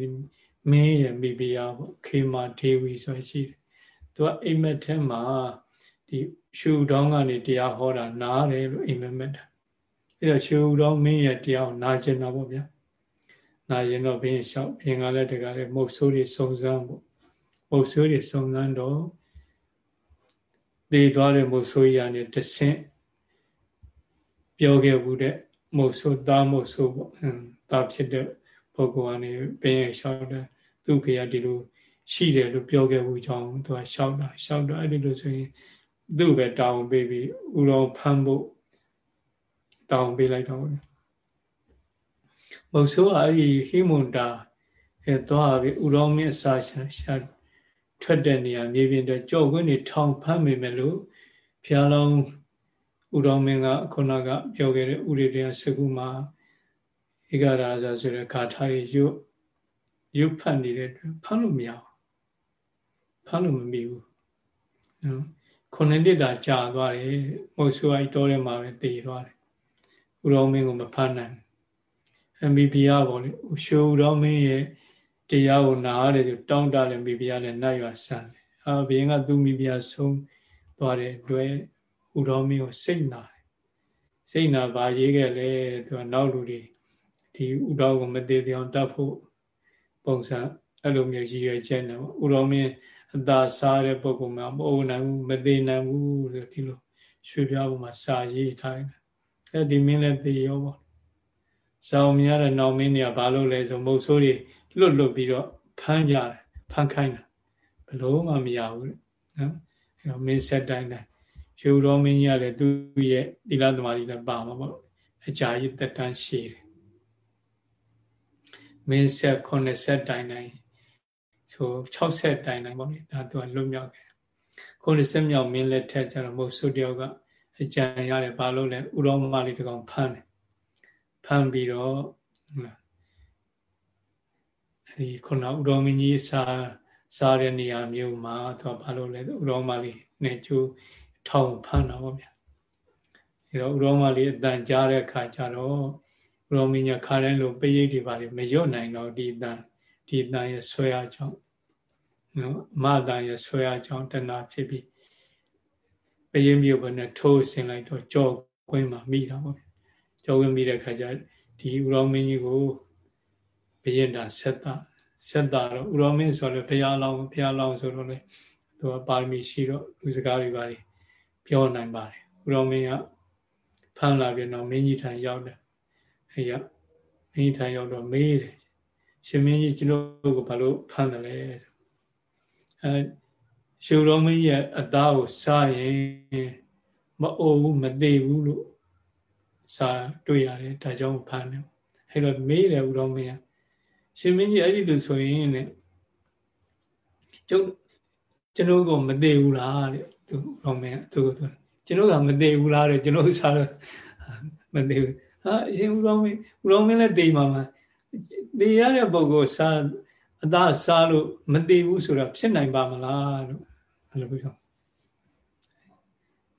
မင်းရဲ့မိဖုရားပေါ့ခေမာဒေဝီဆိုရှိတယ်သူကအိမ်မက်ထဲမှာဒီရှူတောင်းကနေတရားဟောတာနားတယ်လို့အိမ်မက်မက်တာ အဲ့တော့ရှူတောင်းမင်းရဲ့တရားကိုနားကျင်တာပေါ့ဗျာနားရင်တော့ဘင်းလျှောက်ဘင်းကလည်းတကလည်းမုတ်ဆိုးတွေစုံစမ်းပေါ့မုတ်ဆိုးတွေစုံစမ်းတော့တည်သွားတဲ့မုတ်ဆိုးရနဲ့တဆင့်ပြောခဲ့ဘူးတဲ့မုတ်ဆိုးသားမုတ်ဆိုးပေါ့ဟမ်သားဖြစ်တဲ့ပုဂ္ဂိုလ်ကနေဘင်းရလျှောက်တယ်သူ့ဖေကဒီလိုရှိတယ်လို့ပြောခဲ့ဘူးကြောင်းသူကလျှောက်တာလျှောက်တော့အဲ့ဒီလိုဆိုရင်သူ့ပဲတောင်းပေးပြီးဥတော်ဖမ်းဖို့ တောင်းပေးလိုက်တော့မုတ်ဆိုးကအဲ့ဒီဟိမွန်တာအဲသွားပြီးဥတော်မင်းအစာရှာထွက်တဲ့နေရာမြေပြင်တော့ကြော့ခွင်းတွေထောင်ဖမ်းမိမယ်လို့ဖျားလောင်းဥတော်မင်းကခုနကပြောခဲ့တဲ့ဥရိတရားစကုမှာဧကရာဇာဆိုတဲ့ဂါထာတွေရွတ်ရွတ်ဖတ်နေတဲ့အတွက်ဖတ်လို့မရဘူးဖတ်လို့မမိဘူးနော်ခုနှစ်နှစ်တာကြာသွားတယ်မဟုတ်ဆိုအိုက်တော်ထဲမှာပဲတည်သွားတယ် ဥတော်မင်းကိုမဖတ်နိုင်အမိဖုရားပေါ့လေရှိုးဥတော်မင်းရဲ့တရားကိုနားရတယ်ဆိုတောင်းတလည်းမိဖုရားလည်းနိုင်ရွာဆန်းတယ်အာဘင်းကသူ့မိဖုရားဆုံးသွားတယ်တွေ့ဥတော်မင်းကိုစိတ်နာတယ်စိတ်နာပါရေးခဲ့လေသူကနောက်လူတွေဒီဥတော်ကိုမသေးသေးအောင်တတ်ဖို့ပုံစံအဲ့လိုမျိုးရည်ရွယ်ချက်နဲ့ပေါ့ဥတော်မင်းအသာစားတဲ့ပုဂ္ဂိုလ်မှာမအိုနိုင်ဘူးမသေးနိုင်ဘူးဆိုဒီလိုရွှေပြားပေါ်မှာစာရေးထားတယ် အဲဒီမင်းလည်းသေရောပေါ့စောင်းမြရတဲ့နောင်မင်းတွေကဘာလို့လဲဆိုမုတ်ဆိုးတွေလွတ်လွတ်ပြီးတော့ဖမ်းကြတယ်ဖမ်းခိုင်းတာဘလို့မှမရဘူးလေနော်အဲတော့မင်းဆက်တိုင်းတိုင်းရွှေတော်မင်းကြီးကလည်းသူ့ရဲ့သီလသမားတွေလည်းပါမှာပေါ့အကြာကြီးတက်တန်းရှိတယ်မင်းဆက်80တိုင်တိုင်ဆို60တိုင်တိုင်ပေါ့လေဒါသူကလွတ်မြောက်ခဲ့90မြောက်မင်းလက်ထက်ကျတော့မဟုတ်ဆုတယောက်က အကြံရတယ်ဘာလို့လဲဥရောမလေးတကောင်ဖမ်းတယ်ဖမ်းပြီးတော့အဲဒီခုနဥရောမင်းကြီးစားစားတဲ့နေရာမျိုးမှာသူကဘာလို့လဲဥရောမလေးနဲ့ကျိုးထောင်ဖမ်းတာပေါ့ဗျာအဲတော့ဥရောမလေးအတန်ကြားတဲ့အခါကျတော့ရောမင်းညာခါတိုင်းလိုပရိတ်တွေပါလေမရွတ်နိုင်တော့ဒီတန်ဒီတန်ရဲ့ဆွဲအားကြောင့်နော်အမတန်ရဲ့ဆွဲအားကြောင့်တဏှာဖြစ်ပြီး ပရိတ်မြို့ဘနဲ့ထိုးဆင်လိုက်တော့ကြောကွင်းမှာမိတာပေါ့ကြောကွင်းမိတဲ့ခါကျဒီဥရောမင်းကြီးကိုဘယင်တာဆက်တာဆက်တာတော့ဥရောမင်းဆိုတော့ဘုရားလောင်းဘုရားလောင်းဆိုတော့လေသူကပါရမီရှိတော့လူစကားတွေပါလေပြောနိုင်ပါတယ်ဥရောမင်းကဖမ်းလာပြန်တော့မင်းကြီးထံရောက်တယ်အဲ့ရမင်းထိုင်ရောက်တော့မေးတယ်ရှင်မင်းကြီးကျွန်တော်ကိုဘာလို့ဖမ်းတယ်လဲအဲ ရှုတော်မင်းရဲ့အသားကိုစားရင်မအိုဘူးမသေးဘူးလို့စားတွေ့ရတယ်ဒါကြောင့်ဖမ်းတယ်အဲ့တော့မေးတယ်ဦးတော်မင်းကရှင်မင်းကြီးအဲ့ဒီလိုဆိုရင်ねကျုပ်ကျွန်တော်ကမသေးဘူးလားတဲ့သူတော်မင်းသူကကျွန်တော်ကမသေးဘူးလားတဲ့ကျွန်တော်စားတော့မသေးဘူးဟာအရှင်ဦးတော်မင်းဦးတော်မင်းလည်းတေးမှာမှာတေးရတဲ့ပုဂ္ဂိုလ်စားအသာစားလို့မတေးဘူးဆိုတာဖြစ်နိုင်ပါမလားလို့ အဲ့လိုပြော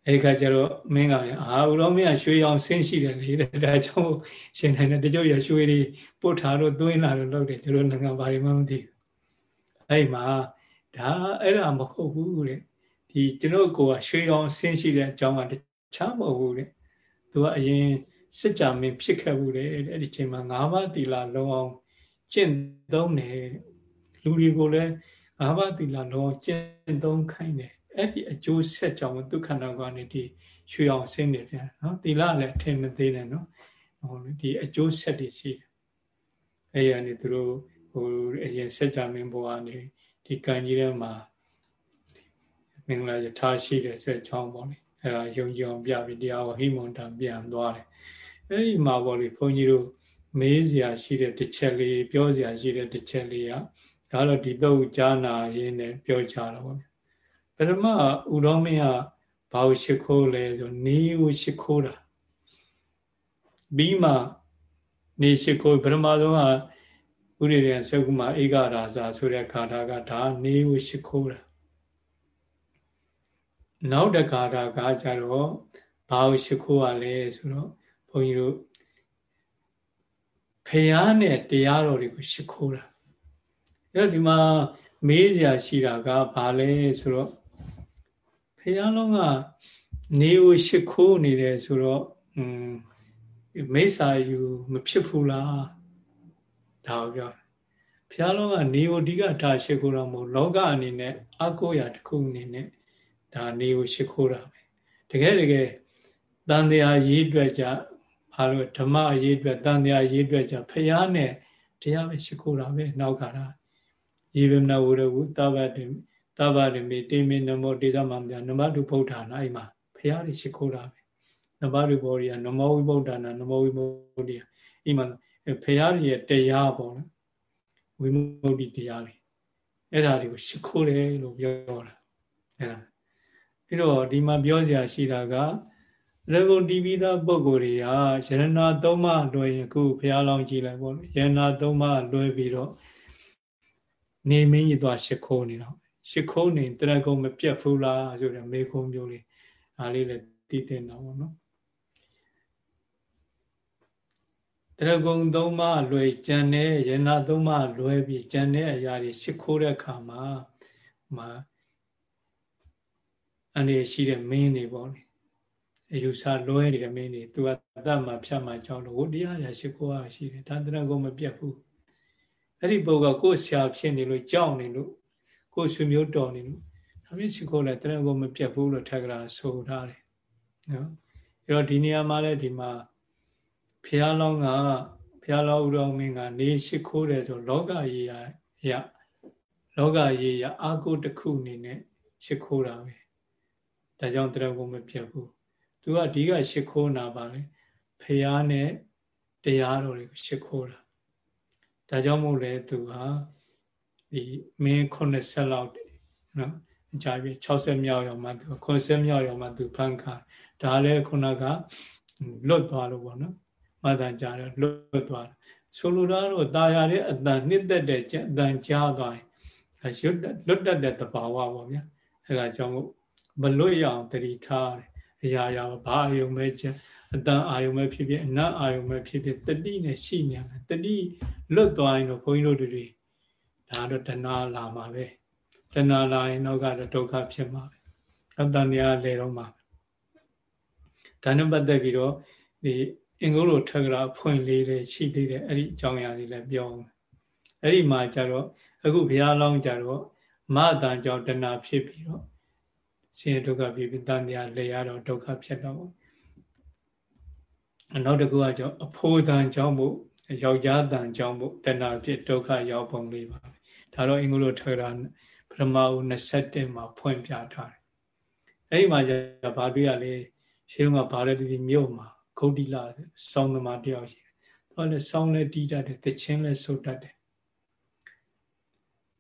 အဲဒီခါကျတော့မင်းကလည်းအာဦးတော်မင်းကရွှေရောင်ဆင်းရှိတယ်လေဒါကြောင့်ရှင်နိုင်တဲ့တကြို့ရရွှေတွေပုတ်ထားတော့သွင်းလာတော့လုပ်တယ်ကျွန်တော်နိုင်ငံဘာတွေမှမသိဘူးအဲ့မှာဒါအဲ့ဒါမဟုတ်ဘူးတဲ့ဒီကျွန်တော်ကိုကရွှေရောင်ဆင်းရှိတဲ့အကြောင်းကတခြားမဟုတ်ဘူးတဲ့သူကအရင်စစ်ကြမင်းဖြစ်ခဲ့ဘူးတဲ့အဲ့ဒီချိန်မှာ၅ပါးသီလလုံးအောင်ကျင့်သုံးတယ်လူတွေကိုလည်း ၅ပါးသီလလုံးအောင်ကျင့်သုံးခိုင်းတယ်အဲ့ဒီအကျိုးဆက်ကြောင့်ဒုက္ခနာကနေဒီရွှေအောင်ဆင်းနေပြန်နော်သီလလည်းအထင်မသေးနဲ့နော်ဟိုဒီအကျိုးဆက်တွေရှိတယ်အဲ့ရနေသူတို့ဟိုအရင်ဆက်ကြမင်းဘဝနေဒီကံကြီးထဲမှာမင်္ဂလာယထာရှိတယ်ဆိုတဲ့အကြောင်းပေါ့လေအဲ့ဒါယုံကြည်အောင်ပြပြီးတရားကိုဟိမွန်တံပြန်သွားတယ်အဲ့ဒီမှာပေါ့လေဘုန်းကြီးတို့မေးစရာရှိတဲ့တစ်ချက်လေးပြောစရာရှိတဲ့တစ်ချက်လေးက ဒါတော့ဒီတော့ကြားနာရင်းနဲ့ပြောကြတာပေါ့ပထမဥတော်မင်းကဘာကိုရှ िख ိုးလဲဆိုနေကိုရှ िख ိုးတာပြီးမှနေရှ िख ိုးပထမဆုံးကဥရိရေသကုမဧကရာဇာဆိုတဲ့ခါတာကဒါနေကိုရှ िख ိုးတာနောက်တခါတာကကြတော့ဘာကိုရှ िख ိုးရလဲဆိုတော့ဘုန်းကြီးတို့ဖျားနဲ့တရားတော်တွေကိုရှ िख ိုးတာ အဲ့ဒီမှာမေးစရာရှိတာကဘာလဲဆိုတော့ဖះလုံးကနေကိုရှ िख ိုးနေတယ်ဆိုတော့อืมမိစ္ဆာယူမဖြစ်ဘူးလားဒါကိုပြောဖះလုံးကနေကိုအဓိကထားရှ िख ိုးတော့မဟုတ်လောကအနေနဲ့အကိုရာတစ်ခုအနေနဲ့ဒါနေကိုရှ िख ိုးတာပဲတကယ်တကယ်တန်တရားရေးအတွက်ကြဘာလို့ဓမ္မရေးအတွက်တန်တရားရေးအတွက်ကြဖះနဲ့တရားပဲရှ िख ိုးတာပဲနောက်ကတာ ယေဗမနဝရဝသဗ္ဗတေသဗ္ဗရမေတေမေနမောတေသမမြနမတုဗုဒ္ဓနာအဲ့မှာဖရာတွေရှိခိုးတာပဲနမတုဘောရိယနမောဝိဗုဒ္ဓနာနမောဝိမုဒ္ဓိယအိမ်မှာဖရာတွေရဲ့တရားပေါ့နော်ဝိမုဒ္ဓိတရားတွေအဲ့ဒါတွေကိုရှိခိုးတယ်လို့ပြောတာအဲ့ဒါပြီးတော့ဒီမှာပြောစရာရှိတာကရဂုံတီးပြီးသားပုံကိုယ်တွေကယရနာသုံးပါးလွယ်ရင်ခုဘုရားလောင်းကြည့်လိုက်ပေါ့ယရနာသုံးပါးလွယ်ပြီးတော့ နေမင်းကြီးသွားရှ िख ိုးနေတော့ရှ िख ိုးနေတရကုံမပြတ်ဘူးလားဆိုတဲ့မေခုံးမျိုးလေးဒါလေးလည်းသိတင်တော့ဗောနော်တရကုံသုံးပါးလွယ်ကြံတဲ့ရဏသုံးပါးလွယ်ပြီးကြံတဲ့အရာတွေရှ िख ိုးတဲ့အခါမှာမှာအနေရှိတဲ့မင်းတွေပေါ့လေအယူဆလွဲနေတဲ့မင်းတွေသူကတတ်မှဖြတ်မှကြောက်လို့ဟိုတရားရရှ िख ိုးရရှိတယ်ဒါတရကုံမပြတ်ဘူး အဲ့ဒီပုဂ္ဂိုလ်ကိုယ်ဆရာဖြစ်နေလို့ကြောက်နေလို့ကိုယ်ဆွေမျိုးတော်နေလို့ဒါမျိုးရှိခိုးလဲတရကိုမပြတ်ဘူးလို့ထက်ကရာဆိုထားတယ်နော်အဲ့တော့ဒီနေရာမှာလည်းဒီမှာဖះလောင်းကဖះလောင်းဥတော်မင်းကနေရှိခိုးတယ်ဆိုလောကကြီးရရလောကကြီးရအာကိုတစ်ခုအနေနဲ့ရှိခိုးတာပဲဒါကြောင့်တရကိုမပြတ်ဘူးသူကဒီကရှိခိုးနာပါလေဖះနဲ့တရားတော်တွေကိုရှိခိုးတာ ဒါကြောင့်မို့လဲသူဟာဒီမင်း80လောက်နော်အကြပြီ60မြောက်ရောက်မှသူ80မြောက်ရောက်မှသူဖန်ခါဒါလည်းခုနကလွတ်သွားလို့ပေါ့နော်မတန်ကြတယ်လွတ်သွားတယ်ဆိုလိုတာတော့ตาရတဲ့အတန်နှစ်သက်တဲ့အတန်ကြားသွားရင်ရွတ်လွတ်တတ်တဲ့တဘာဝပေါ့ဗျာအဲဒါကြောင့်မလွတ်ရအောင်တတိထားတယ်အရာရာဘာအယုံမဲ့ချက် အတန်အာယုံပဲဖြစ်ဖြစ်အနတ်အာယုံပဲဖြစ်ဖြစ်တတိနဲ့ရှိနေတယ်တတိလွတ်သွားရင်တော့ဘုန်းကြီးတို့တွေဒါတော့တဏှာလာမှာပဲတဏှာလာရင်တော့ကတော့ဒုက္ခဖြစ်မှာပဲအတ္တတရားလဲတော့မှာဒါနဲ့ပတ်သက်ပြီးတော့ဒီအင်္ဂုလိုထက်ကရာဖွင့်လေးတွေရှိသေးတယ်အဲ့ဒီအကြောင်းအရာတွေလည်းပြောအောင်အဲ့ဒီမှာကျတော့အခုဘုရားလောင်းကြတော့မအတန်ကြောင့်တဏှာဖြစ်ပြီးတော့ဆင်းရဲဒုက္ခဖြစ်ပြီးတန်တရားလဲရတော့ဒုက္ခဖြစ်တော့ နောက်တစ်ခုကကြောင့်အဖိုးတန်ကြောင့်မို့ယောက်ျားတန်ကြောင့်မို့တဏှာဖြစ်ဒုက္ခရောက်ပုံလေးပါဒါတော့အင်္ဂလိပ်ထွေတာပထမဦး21မှာဖွင့်ပြထားတယ်အဲ့ဒီမှာကျဘာတွေ့ရလဲရှင်းကဗာရတိမြို့မှာဂௌတိလစောင်းသမားတယောက်ရှိတယ်သူကလည်းစောင်းလည်းတီးတတ်တယ်တချင်းလည်းဆုတ်တတ်တယ်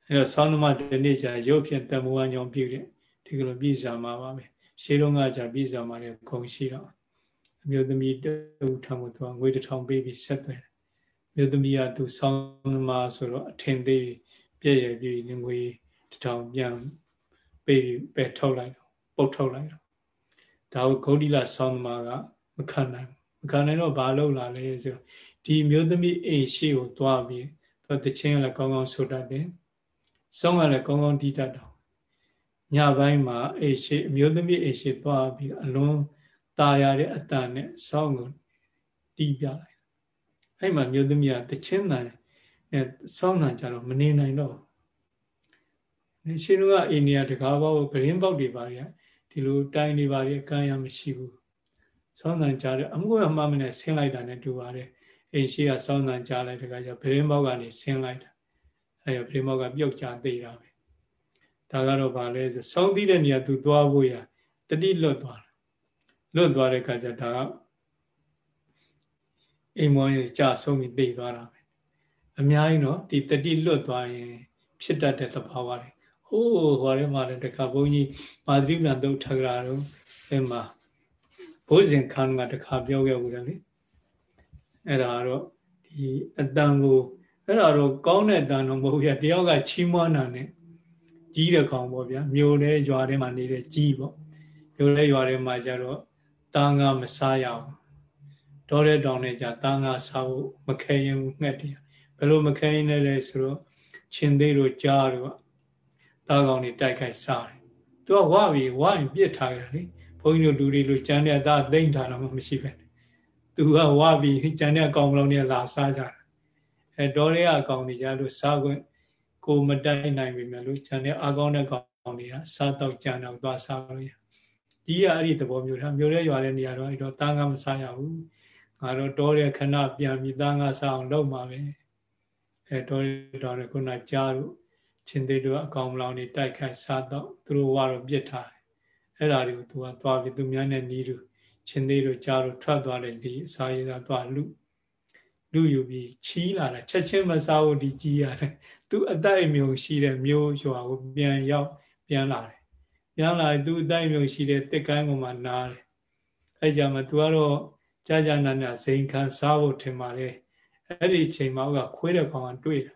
အဲ့တော့စောင်းသမားဒီနေ့ကျရုပ်ဖြင့်တမူအညောင်ပြုတယ်ဒီလိုပြည်စာမှာပါပဲရှင်းတော့ကကျပြည်စာမှာလည်းဂုံရှိတော့ အမျိုးသမီးတူထံကိုသူကငွေတစ်ထောင်ပေးပြီးဆက်သွယ်တယ်မျိုးသမီးကသူဆောင်းသမားဆိုတော့အထင်သေးပြည့်ရပြည့်ငွေတစ်ထောင်ပြန်ပေးပြီးပဲထုတ်လိုက်တော့ပုတ်ထုတ်လိုက်တော့ဒါကိုဂௌတိလဆောင်းသမားကမခံနိုင်မခံနိုင်တော့ဘာလုပ်လာလဲဆိုဒီမျိုးသမီးအိမ်ရှိကိုတွားပြီးသူတချင်းလည်းကောင်းကောင်းဆိုတတ်တယ်စောင်းကလည်းကောင်းကောင်းတီးတတ်တော့ညပိုင်းမှာအိမ်ရှိအမျိုးသမီးအိမ်ရှိတွားပြီးအလွန် ตาရတဲ့အတန်နဲ့စောင်းကိုတီးပြလိုက်အဲ့မှာမျိုးသမီးကတချင်းတန်နဲ့စောင်းတန်ကြတော့မနေနိုင်တော့ရှင်တို့ကအိန္ဒိယတကားပေါက်ဂရင်းပေါက်တွေပါရဒီလိုတိုင်းတွေပါရအကန့်ရမရှိဘူးစောင်းတန်ကြတဲ့အမှုအမှန်မနဲ့ဆင်းလိုက်တာနဲ့တူပါတယ်အိမ်ရှိကစောင်းတန်ကြလိုက်တခါကျဂရင်းပေါက်ကနေဆင်းလိုက်တာအဲ့ရဂရင်းပေါက်ကပြုတ်ကျသေးတာပဲဒါကတော့ဗာလဲဆိုစောင်းသီးတဲ့နေရာသူသွားဖို့ရတတိလွတ်သွား လွတ်သွားတဲ့အခါကျဒါကအိမ်မောရကြဆုံးပြီးသိသွားတာပဲအများကြီးနော်ဒီတတိလွတ်သွားရင် ဖြစ်တတ်တဲ့သဘာဝတွေဟိုးဟောရဲမှာလည်းတခါဘုန်းကြီးမာသရိပဏသုတ်ထကရာတော့အဲမှာဘိုးစဉ်ခန်းကတခါပြောခဲ့ဘူးတယ်လေအဲ့ဒါတော့ဒီအတန်ကိုအဲ့ဒါတော့ကောင်းတဲ့အတန်တော့မဟုတ်ဘူးတယောက်ကချီးမွမ်းတာနဲ့ကြီးတဲ့ကောင်ပေါ့ဗျာမြို့ထဲရွာထဲမှာနေတဲ့ကြီးပေါ့မြို့ထဲရွာထဲမှာကျတော့ တာငါမစားရအောင်ဒေါ်တဲ့တောင်နဲ့じゃတာငါစားဖို့မခဲရင်ငှက်တယ်ဘယ်လိုမခဲရင်လဲဆိုတော့ချင်းသေးတို့ကြားတို့တာကောင်တွေတိုက်ခိုက်စားတယ်သူကဝပြီဝရင်ပြစ်ထားကြတာလေဘုန်းကြီးတို့လူတွေလိုကြမ်းတဲ့အသားသိမ့်ထားတော့မှမရှိပဲသူကဝပြီကြမ်းတဲ့အကောင်မလုံးတွေလာစားကြတာအဲဒေါ်ရဲအကောင်တွေကြလို့စားခွင့်ကိုမတိုက်နိုင်ပြီမြလို့ကြမ်းတဲ့အကောင်တဲ့ကောင်တွေကစားတော့ကြမ်းတော့သွားစားလို့ရ ကြီးရအဲ့ဒီသဘောမျိုးထားမျိုးရဲရွာတဲ့နေရာတော့အဲ့တော့တာငါမစားရဘူးငါတော့တောတဲ့ခဏပြန်ပြီးတာငါစားအောင်လုပ်မှာပဲအဲတောတဲ့တော်တဲ့ခုနကြားတို့ချင်းသေးတို့အကောင်မလောင်နေတိုက်ခိုက်စားတော့သူတို့ဝါတော့ပြစ်ထားတယ်အဲ့ဒါတွေကိုသူကသွားပြီးသူများနဲ့နီးတို့ချင်းသေးတို့ကြားတို့ထွက်သွားတယ်ဒီအစာရည်သာသွားလူလူယူပြီးချီးလာတာချက်ချင်းမစားဘူးဒီကြီးရတယ်သူအတိုက်မျိုးရှိတဲ့မျိုးရွာကိုပြန်ရောက်ပြန်လာတယ် ပြန်လာသူအတိုက်မျိုးရှိတဲ့တစ်ကိုင်းပေါ်မှာနားတယ်အဲ့ကြမှာသူကတော့ကြာကြာနာနာဇိမ်ခံစားဖို့ထင်ပါလေအဲ့ဒီချိန်မှာကခွေးတဲ့ကောင်ကတွေ့တာ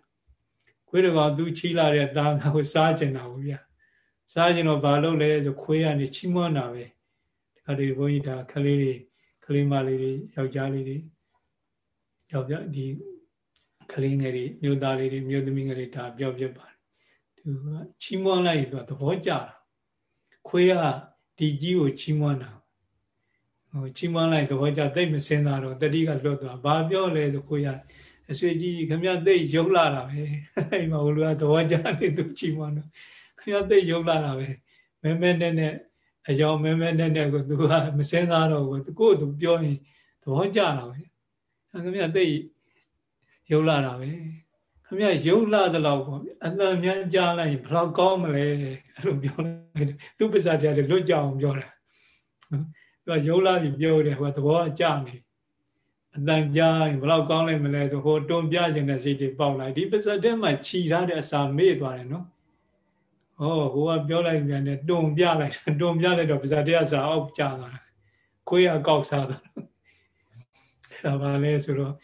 ခွေးတဲ့ကောင်သူချီလာတဲ့သားကိုစားကျင်တာဘူးဗျာစားကျင်တော့ဘာလုပ်လဲဆိုခွေးကနေချီးမွမ်းတာပဲဒီခါဒီဘုန်းကြီးဒါကလေးတွေကလေးမလေးတွေယောက်ျားလေးတွေယောက်ျားဒီကလေးငယ်တွေမြို့သားလေးတွေမြို့သမီးငယ်တွေဒါပြောပြပါတယ်သူကချီးမွမ်းလိုက်ရင်သူကသဘောကျတာ ခွေးကဒီကြီးကိုချီးမွမ်းတာဟိုချီးမွမ်းလိုက်သဘောကျသိမစင်သားတော့တတိကလွတ်သွားဘာပြောလဲဆိုခွေးကအဆွေကြီးခမရသိရုပ်လာတာပဲအဲ့မှာဘလူကသဘောကျနေသူချီးမွမ်းတော့ခမရသိရုပ်လာတာပဲမဲမဲနဲ့နဲ့အယောင်မဲမဲနဲ့နဲ့ကိုသူကမစင်သားတော့ဘူးသူကိုယ်သူပြောရင်သဘောကျတာပဲခမရသိရုပ်လာတာပဲ ခမရရုပ်လာသလောက်ပေါ့အတန်များကြားလိုက်ရင်ဘယ်တော့ကောင်းမလဲအဲ့လိုပြောလိုက်သူပစ္စတရားတွေလွတ်ကြအောင်ပြောတာသူကရုပ်လာပြီးပြောတယ်ဟိုသဘောကျနေအတန်ကြားရင်ဘယ်တော့ကောင်းလိုက်မလဲဆိုဟိုတွန်ပြခြင်းတဲ့စိတ်တွေပေါက်လိုက်ဒီပစ္စတဲ့မှာခြီထားတဲ့အစာမေ့သွားတယ်နော်ဟောဟိုကပြောလိုက်ပြန်တယ်တွန်ပြလိုက်တွန်ပြလိုက်တော့ပစ္စတဲ့စာအောက်ကျသွားတာခွေးအကောက်စားသွားအဲ့ဒါပါလဲဆိုတော့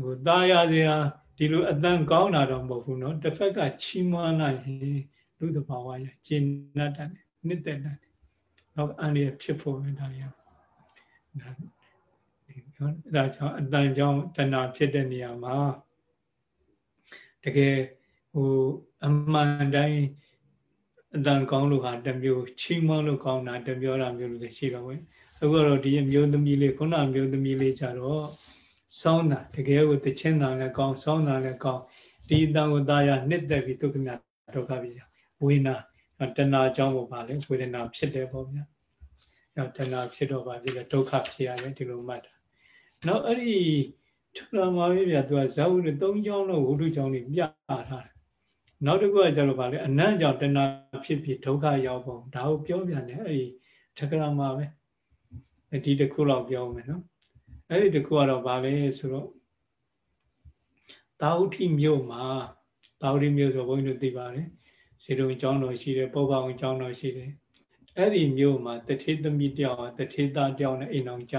ဟိုตาရစရာ ဒီလိုအတန်ကောင်းတာတော့မဟုတ်ဘူးเนาะတစ်ဖက်ကချီးမွမ်းလိုက်ရင်လူတဘာဝရကျင့်တတ်တယ်နှစ်သက်တယ်တော့အန္တရာယ်ဖြစ်ဖို့ပဲဒါတွေကဒါကြောင့်အတန်ကြောင့်တဏှာဖြစ်တဲ့နေရာမှာတကယ်ဟိုအမှန်တိုင်းအတန်ကောင်းလို့ဟာတစ်မျိုးချီးမွမ်းလို့ကောင်းတာတစ်မျိုးတာမျိုးလို့ရှိတော့ဝင်အခုတော့ဒီမျိုးသမီးလေးခုနမျိုးသမီးလေးကြတော့ စောင်းတာတကယ်ကိုတချင်းတာလည်းကောင်းစောင်းတာလည်းကောင်းဒီအတန်ကိုသားရနှစ်သက်ပြီးဒုက္ခမြဒုက္ခပြီးဝေနာတဏှာကြောင့်ပေါ့ပါလေဝေဒနာဖြစ်တယ်ပေါ့ဗျာအဲတဏှာဖြစ်တော့ပါပြီလေဒုက္ခဖြစ်ရတယ်ဒီလိုမှတ်တာနောက်အဲ့ဒီထလာမှာပဲဗျာသူကဇာဝုနဲ့၃ချောင်းလို့ဝုဒ္ဓချောင်းတွေပြထားတယ်နောက်တစ်ခုကကျတော့ဗာလေအနတ်ကြောင့်တဏှာဖြစ်ဖြစ်ဒုက္ခရောက်ပုံဒါကိုပြောပြန်တယ်အဲ့ဒီထကရာမှာပဲဒီတစ်ခုလောက်ပြောမယ်နော် အဲ့ဒီတစ်ခုကတော့ဗာလေဆိုတော့တာဝတိမြို့မှာတာဝတိမြို့ဆိုဘုန်းကြီးတို့သိပါတယ်စေတုံကျောင်းတော်ရှိတယ်ပုပ္ပအောင်ကျောင်းတော်ရှိတယ်အဲ့ဒီမြို့မှာတထေသမီးတယောက်တထေသားတယောက်နဲ့အိမ်အောင်ကြ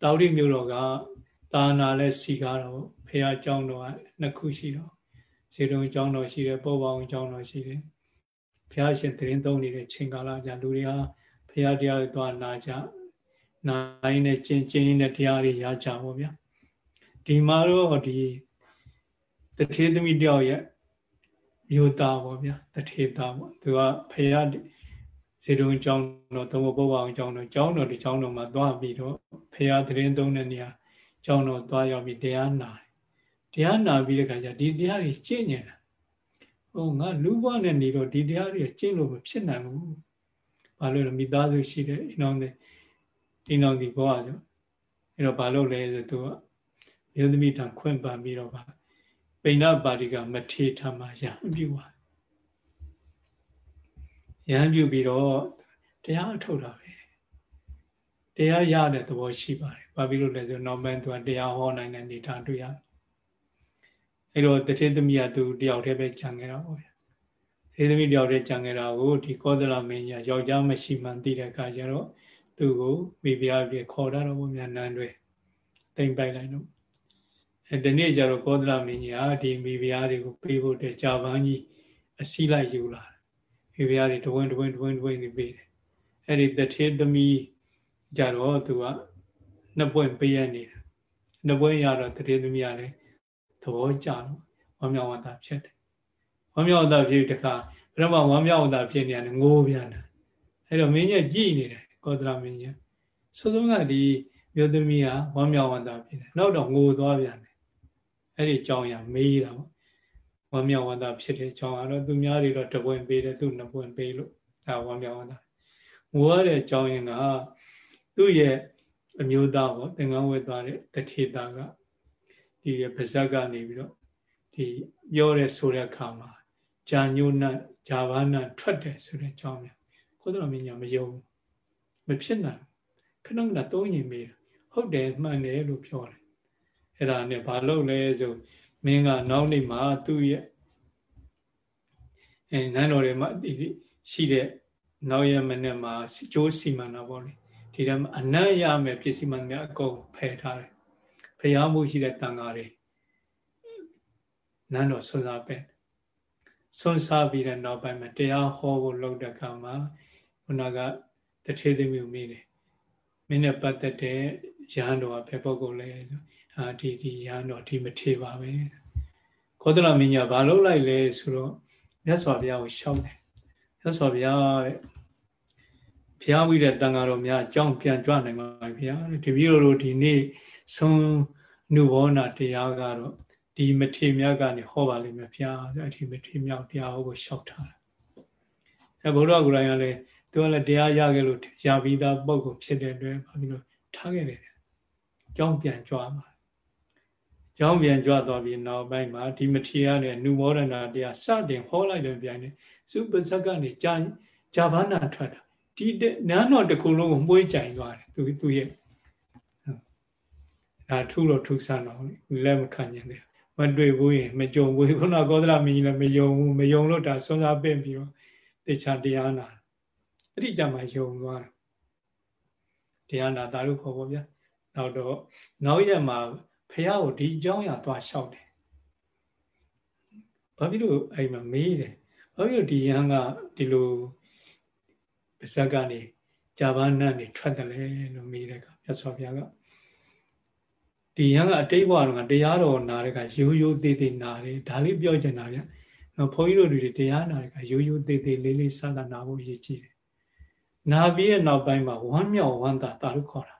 တာဝတိမြို့တော်ကတာနာလဲစီကားတော့ဖះကျောင်းတော်ကနှစ်ခုရှိတော့စေတုံကျောင်းတော်ရှိတယ်ပုပ္ပအောင်ကျောင်းတော်ရှိတယ်ဘုရားရှင်သတင်းသုံးနေတဲ့ချိန်ကာလကြလူတွေဟာဘုရားတရားတွေသွားနာကြ နိုင်နဲ့ကျင့်ကျင့်နဲ့တရားတွေရကြပါဗျာဒီမှာတော့ဒီတထေသမီးတယောက်ရဲ့မျိုးသားပေါ့ဗျာတထေသားပေါ့သူကဖရာဇေတုံကျောင်းတော်သုံးဘုရားအောင်ကျောင်းတော်ကျောင်းတော်ဒီကျောင်းတော်မှာသွားပြီးတော့ဖရာသတင်းသုံးတဲ့နေရာကျောင်းတော်သွားရောက်ပြီးတရားနာတရားနာပြီးတဲ့ခါကျဒီတရားတွေကျင့်နေတာဟိုငါလူဘဝနဲ့နေတော့ဒီတရားတွေကျင့်လို့မဖြစ်နိုင်ဘူးဘာလို့လဲမိသားစုရှိတယ်အိမ်တော် တွေအိမ်တော်ဒီဘဝဆိုအဲ့တော့ဘာလို့လဲဆိုသူကမျိုးသမီးထံခွင့်ပန်ပြီးတော့ပါပိဏပါတိကမထေထမှာရဟန်းပြုပါရဟန်းပြုပြီးတော့တရားအထုတ်တာပဲတရားရတဲ့သဘောရှိပါတယ်ဘာဖြစ်လို့လဲဆိုနောက်ပိုင်းသူကတရားဟောနိုင်တဲ့အနေထားတွေ့ရတယ်အဲ့တော့တထေသမီးကသူတယောက်တည်းပဲကြံခဲ့တာပေါ့ဗျာသေသမီးတယောက်တည်းကြံခဲ့တာကိုဒီကောသလမင်းကြီးယောက်ျားမရှိမှန်သိတဲ့အခါကျတော့ သူ့ကိုမိဖုရားပြခေါ်တာတော့ဘုရားနန်းတွေတိမ်ပိုက်လိုက်တော့အဲဒီနေ့ကျတော့ကောသလမင်းကြီးဟာဒီမိဖုရားတွေကိုပေးဖို့တဲ့ဂျာပန်ကြီးအစည်းလိုက်ယူလာမိဖုရားတွေတဝင်းတဝင်းတဝင်းတဝင်းတွေပေးတယ်အဲ့ဒီတထေသမီးကြတော့သူကနှစ်ပွင့်ပေးရနေတာနှစ်ပွင့်ရတော့တထေသမီးကလည်းသဘောကျတော့ဝမ်းမြောက်ဝမ်းသာဖြစ်တယ်ဝမ်းမြောက်ဝမ်းသာဖြစ်တခါဘယ်တော့မှဝမ်းမြောက်ဝမ်းသာဖြစ်နေရတယ်ငိုးပြန်တယ်အဲ့တော့မင်းကြီးကြည်နေတယ် ကောသလမင်းကြီးစိုးစိုးကဒီမြို့သမီးကဝမ်းမြောက်ဝမ်းသာဖြစ်တယ်နောက်တော့ငိုသွားပြန်တယ်အဲ့ဒီကြောင်းရမေးတာပေါ့ဝမ်းမြောက်ဝမ်းသာဖြစ်တဲ့ကြောင်းကတော့သူများတွေတော့တပွင့်ပေးတယ်သူနှစ်ပွင့်ပေးလို့ဒါဝမ်းမြောက်ဝမ်းသာငိုရတဲ့ကြောင်းရင်ကသူ့ရဲ့အမျိုးသားပေါ့သင်္ကန်းဝဲသွားတဲ့တထေတာကဒီပါဇက်ကနေပြီးတော့ဒီပြောတဲ့ဆိုတဲ့အခါမှာဂျာညိုနဂျာဘာနထွက်တယ်ဆိုတဲ့အကြောင်းများကိုယ်တော်မြညာမယုံ မဖြစ်နိုင်ခဏခဏသုံးရင်မေးဟုတ်တယ်မှန်တယ်လို့ပြောတယ်အဲ့ဒါနဲ့ဘာလုပ်လဲဆိုမင်းကနောက်နေ့မှာသူ့ရဲ့အဲနန်းတော်တွေမှာရှိတဲ့နောက်ရမနေ့မှာကျိုးစီမံတာပေါ့လေဒီထဲမှာအနံ့ရမယ်ပစ္စည်းမှန်များအကုန်ဖယ်ထားတယ်ဖျားမှုရှိတဲ့တန်ဃာတွေနန်းတော်ဆွမ်းစားပဲဆွမ်းစားပြီးတဲ့နောက်ပိုင်းမှာတရားဟောဖို့လုပ်တဲ့အခါမှာခုနက တထေသမီးကိုမေးတယ်မင်းနဲ့ပတ်သက်တဲ့ရဟန်းတော်ကဘယ်ပုဂ္ဂိုလ်လဲအာဒီဒီရဟန်းတော်ဒီမထေပါပဲခောဒလမင်းကြီးကဘာလုပ်လိုက်လဲဆိုတော့မြတ်စွာဘုရားကိုရှောက်တယ်မြတ်စွာဘုရားတဲ့ဘုရားဝိတဲ့တန်ဃာတော်များအကြောင်းပြန်ကြွနိုင်ပါဗျာတပည့်တော်တို့ဒီနေ့ဆုံးနုဘောနာတရားကတော့ဒီမထေမြတ်ကနေဟောပါလိမ့်မယ်ဗျာအဲ့ဒီမထေမြောက်တရားဟောကိုရှောက်ထားတာအဲဘုရားကိုယ်တိုင်ကလည်း သူကလည်းတရားရခဲ့လို့ရပြီးသားပုံကိုဖြစ်တဲ့အတွက်ဘာဖြစ်လို့ထားခဲ့တယ်ကြောင်းပြန်ကြွားမှာကြောင်းပြန်ကြွသွားပြီးနောက်ပိုင်းမှာဒီမထေရနဲ့နုမောဒနာတရားစတင်ဟောလိုက်တဲ့ပြန်နေစုပဇက်ကနေကြာဂျာဘာနာထွက်တာဒီနန်းတော်တစ်ခုလုံးကိုမှုေးကြိုင်သွားတယ်သူသူရဲ့ဒါထူတော့ထူဆန်းတော့လက်မခံနိုင်တယ်မတွေ့ဘူးရင်မကြုံဘူးခုနကောသလမင်းကြီးလည်းမယုံဘူးမယုံလို့ဒါစွန်းစားပင့်ပြီးတော့တေချာတရားနာ အဲ့ဒီကြမှာယုံသွားတယ်တရားနာတာလို့ခေါ်ပါဗျာနောက်တော့နောက်ရက်မှာဖះကိုဒီအကြောင်းအရာသွားလျှောက်တယ်ဘာဖြစ်လို့အဲ့မှာမေးတယ်ဘာဖြစ်လို့ဒီယဟန်ကဒီလိုပါဇက်ကနေဂျာဘာနတ်နေထွက်တယ်လေလို့မေးတဲ့ကမြတ်စွာဘုရားကဒီရန်ကအတိတ်ဘဝတော့တရားတော်နာတဲ့ကရိုးရိုးသေးသေးနာတယ်ဒါလေးပြောချင်တာဗျနော်ဘုန်းကြီးတို့တွေတရားနာတဲ့ကရိုးရိုးသေးသေးလေးလေးစသနာဖို့ရည်ကြည်တယ် နာပြီးရဲ့နောက်ပိုင်းမှာဝမ်းမြောက်ဝမ်းသာတာလို့ခေါ်တာ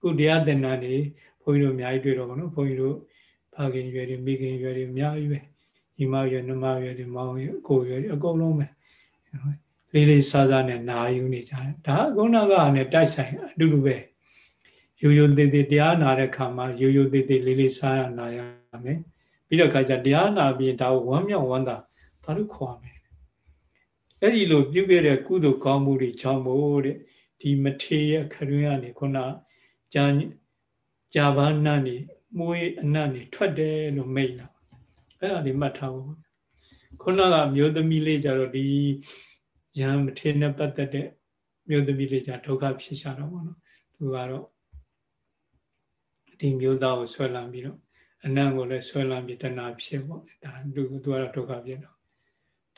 ခုတရားသင်္นานနေဘုန်းကြီးတို့အများကြီးတွေ့တော့ဗောနော်ဘုန်းကြီးတို့ဖခင်ရွယ်တွေမိခင်ရွယ်တွေအများကြီးပဲညီမရွယ်နှမရွယ်တွေမောင်ရွယ်အကိုရွယ်တွေအကုန်လုံးပဲလေးလေးစားစားနဲ့နာယူနေကြတယ်ဒါအကုန်လုံးကလည်းတိုက်ဆိုင်အတူတူပဲရိုးရိုးသေးသေးတရားနာတဲ့ခါမှာရိုးရိုးသေးသေးလေးလေးစားရနာရမယ်ပြီးတော့ခါကျတရားနာပြီးဒါကိုဝမ်းမြောက်ဝမ်းသာဘာလို့ခေါ်ရမလဲ အဲ့ဒီလိုပြုခဲ့တဲ့ကုသိုလ်ကောင်းမှုတွေကြောင့်မို့တဲ့ဒီမထေရခရွင်းကနေခုနကြာကြာဘာနတ်နေမွေးအနတ်နေထွက်တယ်လို့မိတ်လာအဲ့ဒါဒီမှတ်ထားဖို့ခုနကမျိုးသမီးလေးကြတော့ဒီယံမထေနဲ့ပတ်သက်တဲ့မျိုးသမီးလေးကြဒုက္ခဖြစ်ရှာတော့ဘောနော်သူကတော့ဒီမျိုးသားကိုဆွဲလန်းပြီးတော့အနံ့ကိုလည်းဆွဲလန်းပြီးတဏှာဖြစ်ပေါ့ဒါသူသူကတော့ဒုက္ခဖြစ်တော့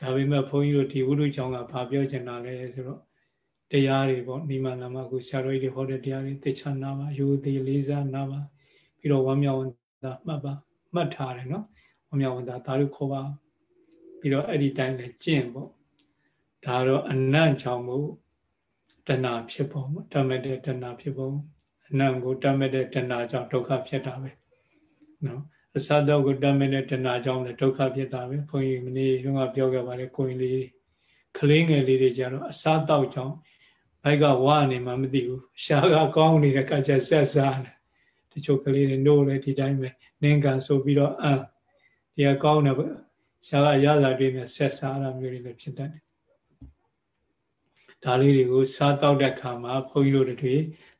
ဒါပေမဲ့ဘုန်းကြီးတို့ဒီဝိရုချောင်းကဘာပြောချင်တာလဲဆိုတော့တရားတွေပေါ့နိမနာမကုဆရာတော်ကြီးဟောတဲ့တရားတွေသိချနာပါယူသေးလေးစားနာပါပြီးတော့ဝမ်းမြောက်ဝမ်းသာမှတ်ပါမှတ်ထားတယ်နော်ဝမ်းမြောက်ဝမ်းသာဒါတို့ခေါ်ပါပြီးတော့အဲ့ဒီတိုင်းလည်းကျင့်ပေါ့ဒါတော့အနတ်ချောင်းမှုတဏှာဖြစ်ပုံတတ်မဲ့တဲ့တဏှာဖြစ်ပုံအနတ်ကိုတတ်မဲ့တဲ့တဏှာကြောင့်ဒုက္ခဖြစ်တာပဲနော် အစတော့ကိုတတ်မဲ့တဲ့တဏှာကြောင့်လည်းဒုက္ခဖြစ်တာပဲဘုန်းကြီးမနေ့ကပြောခဲ့ပါတယ်ကိုရင်လေးကလေးငယ်လေးတွေကြတော့အစတော့ကြောင့်ဘိုက်ကဝါနေမှမသိဘူးရှားကကောင်းနေတဲ့ကကြဆက်စားတယ်တချို့ကလေးတွေနိုးလေဒီတိုင်းပဲနင်းကန်ဆိုပြီးတော့အမ်ဒီကကောင်းတယ်ရှားကရသာတွေနဲ့ဆက်စားတာမျိုးတွေလည်းဖြစ်တတ်တယ်ဒါလေးတွေကိုစားတောက်တဲ့ခါမှာဘုန်းကြီးတို့တွေ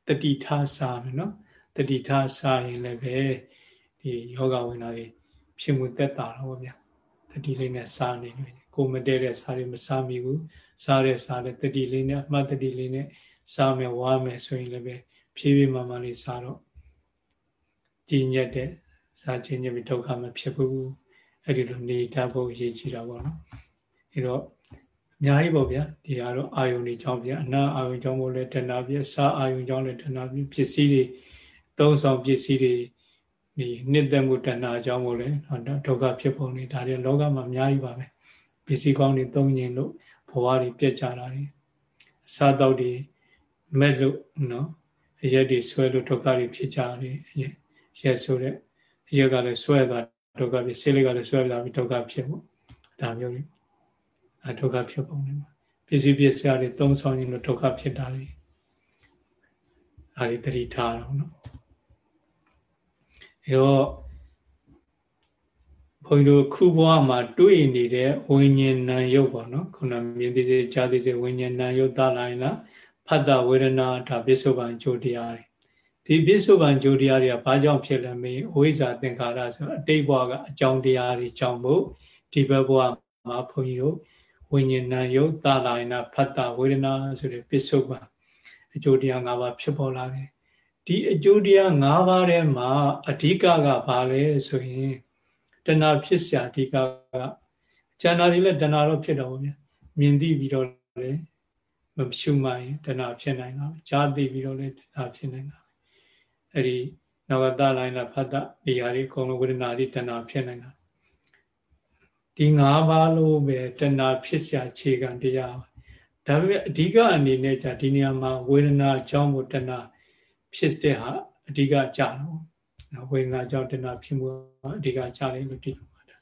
တတိထားစားမယ်နော်တတိထားစားရင်လည်းပဲ ဒီယောဂဝင်တာတွေဖြစ်မှုတက်တာတော့ဗျာတတိလေးနဲ့စားနေတယ်ကိုမတည့်တဲ့စားတွေမစားမိဘူးစားတဲ့စားတဲ့တတိလေးနဲ့အမှတ်တတိလေးနဲ့စားမယ်ဝါမယ်ဆိုရင်လည်းပဲဖြည်းဖြည်းမှမှလေးစားတော့ကြည်ညက်တဲ့စားခြင်းညက်ပြီးဒုက္ခမဖြစ်ဘူးအဲ့ဒီလိုနေတတ်ဖို့ရည်ကြည်တာပေါ့နော်အဲ့တော့အများကြီးပေါ့ဗျာဒီကတော့အာယုန်တွေကြောင့်ဗျာအနာအာယုန်ကြောင့်မို့လဲတဏှာပြစားအာယုန်ကြောင့်လဲတဏှာပြပစ္စည်းတွေသုံးဆောင်ပစ္စည်းတွေ ဒီနှစ်သက်မှုတဏှာကြောင့်မို့လဲဒုက္ခဖြစ်ပုံတွေဒါတွေလောကမှာအများကြီးပါပဲပစ္စည်းကောင်းတွေသုံးရင်လို့ဘဝတွေပြက်ကြတာတွေအစားတောက်တွေမဲ့လို့နော်အရက်တွေဆွဲလို့ဒုက္ခတွေဖြစ်ကြတယ်ရက်ဆိုတဲ့အရက်ကလည်းဆွဲသွားဒုက္ခဖြစ်ဆေးလေးကလည်းဆွဲလာပြီးဒုက္ခဖြစ်ဖို့ဒါမျိုးတွေအဒုက္ခဖြစ်ပုံတွေမှာပစ္စည်းပစ္စည်းတွေသုံးဆောင်ရင်လို့ဒုက္ခဖြစ်တာတွေဒါတွေတတိထားတော့နော် အဲတော့ဘုန်းကြီးတို့ခုဘဝမှာတွေ့နေတဲ့ဝိညာဉ်နာယုတ်ပေါ့နော်ခုနမြင်သိစေကြားသိစေဝိညာဉ်နာယုတ်သလာရင်လားဖတ်တာဝေဒနာဒါပစ္စုပန်ကြိုတရားတွေဒီပစ္စုပန်ကြိုတရားတွေကဘာကြောင့်ဖြစ်လဲမေးဝိဇ္ဇာသင်္ခါရဆိုအတိတ်ဘဝကအကြောင်းတရားတွေကြောင့်မို့ဒီဘဘဝမှာဘုန်းကြီးတို့ဝိညာဉ်နာယုတ်သလာရင်လားဖတ်တာဝေဒနာဆိုတဲ့ပစ္စုပန်အကျိုးတရား၅ပါးဖြစ်ပေါ်လာတယ် ဒီအကျိုးတရား၅ပါးထဲမှာအဓိကကဘာလဲဆိုရင်တဏှာဖြစ်စရာအဓိကကကျန်တာတွေလည်းတဏှာတော့ဖြစ်တော့ဗျာမြင်သိပြီးတော့လည်းမရှုမှရင်တဏှာဖြစ်နိုင်တာကြားသိပြီးတော့လည်းတဏှာဖြစ်နိုင်တာအဲ့ဒီနဝတလိုင်းလာဖတ်တာဒီဟာတွေအကုန်လုံးဝိဒနာတွေတဏှာဖြစ်နိုင်တာဒီ၅ပါးလို့ပဲတဏှာဖြစ်စရာခြေခံတရားဒါပေမဲ့အဓိကအနေနဲ့じゃဒီနေရာမှာဝေဒနာအကြောင်းကိုတဏှာ ဖြစ်တဲ့ဟာအဓိကကြတော့နော်ဝေဒနာကြောင့်တဏှာဖြစ်မှုအဓိကကြတယ်လို့ဒီလိုပါတယ်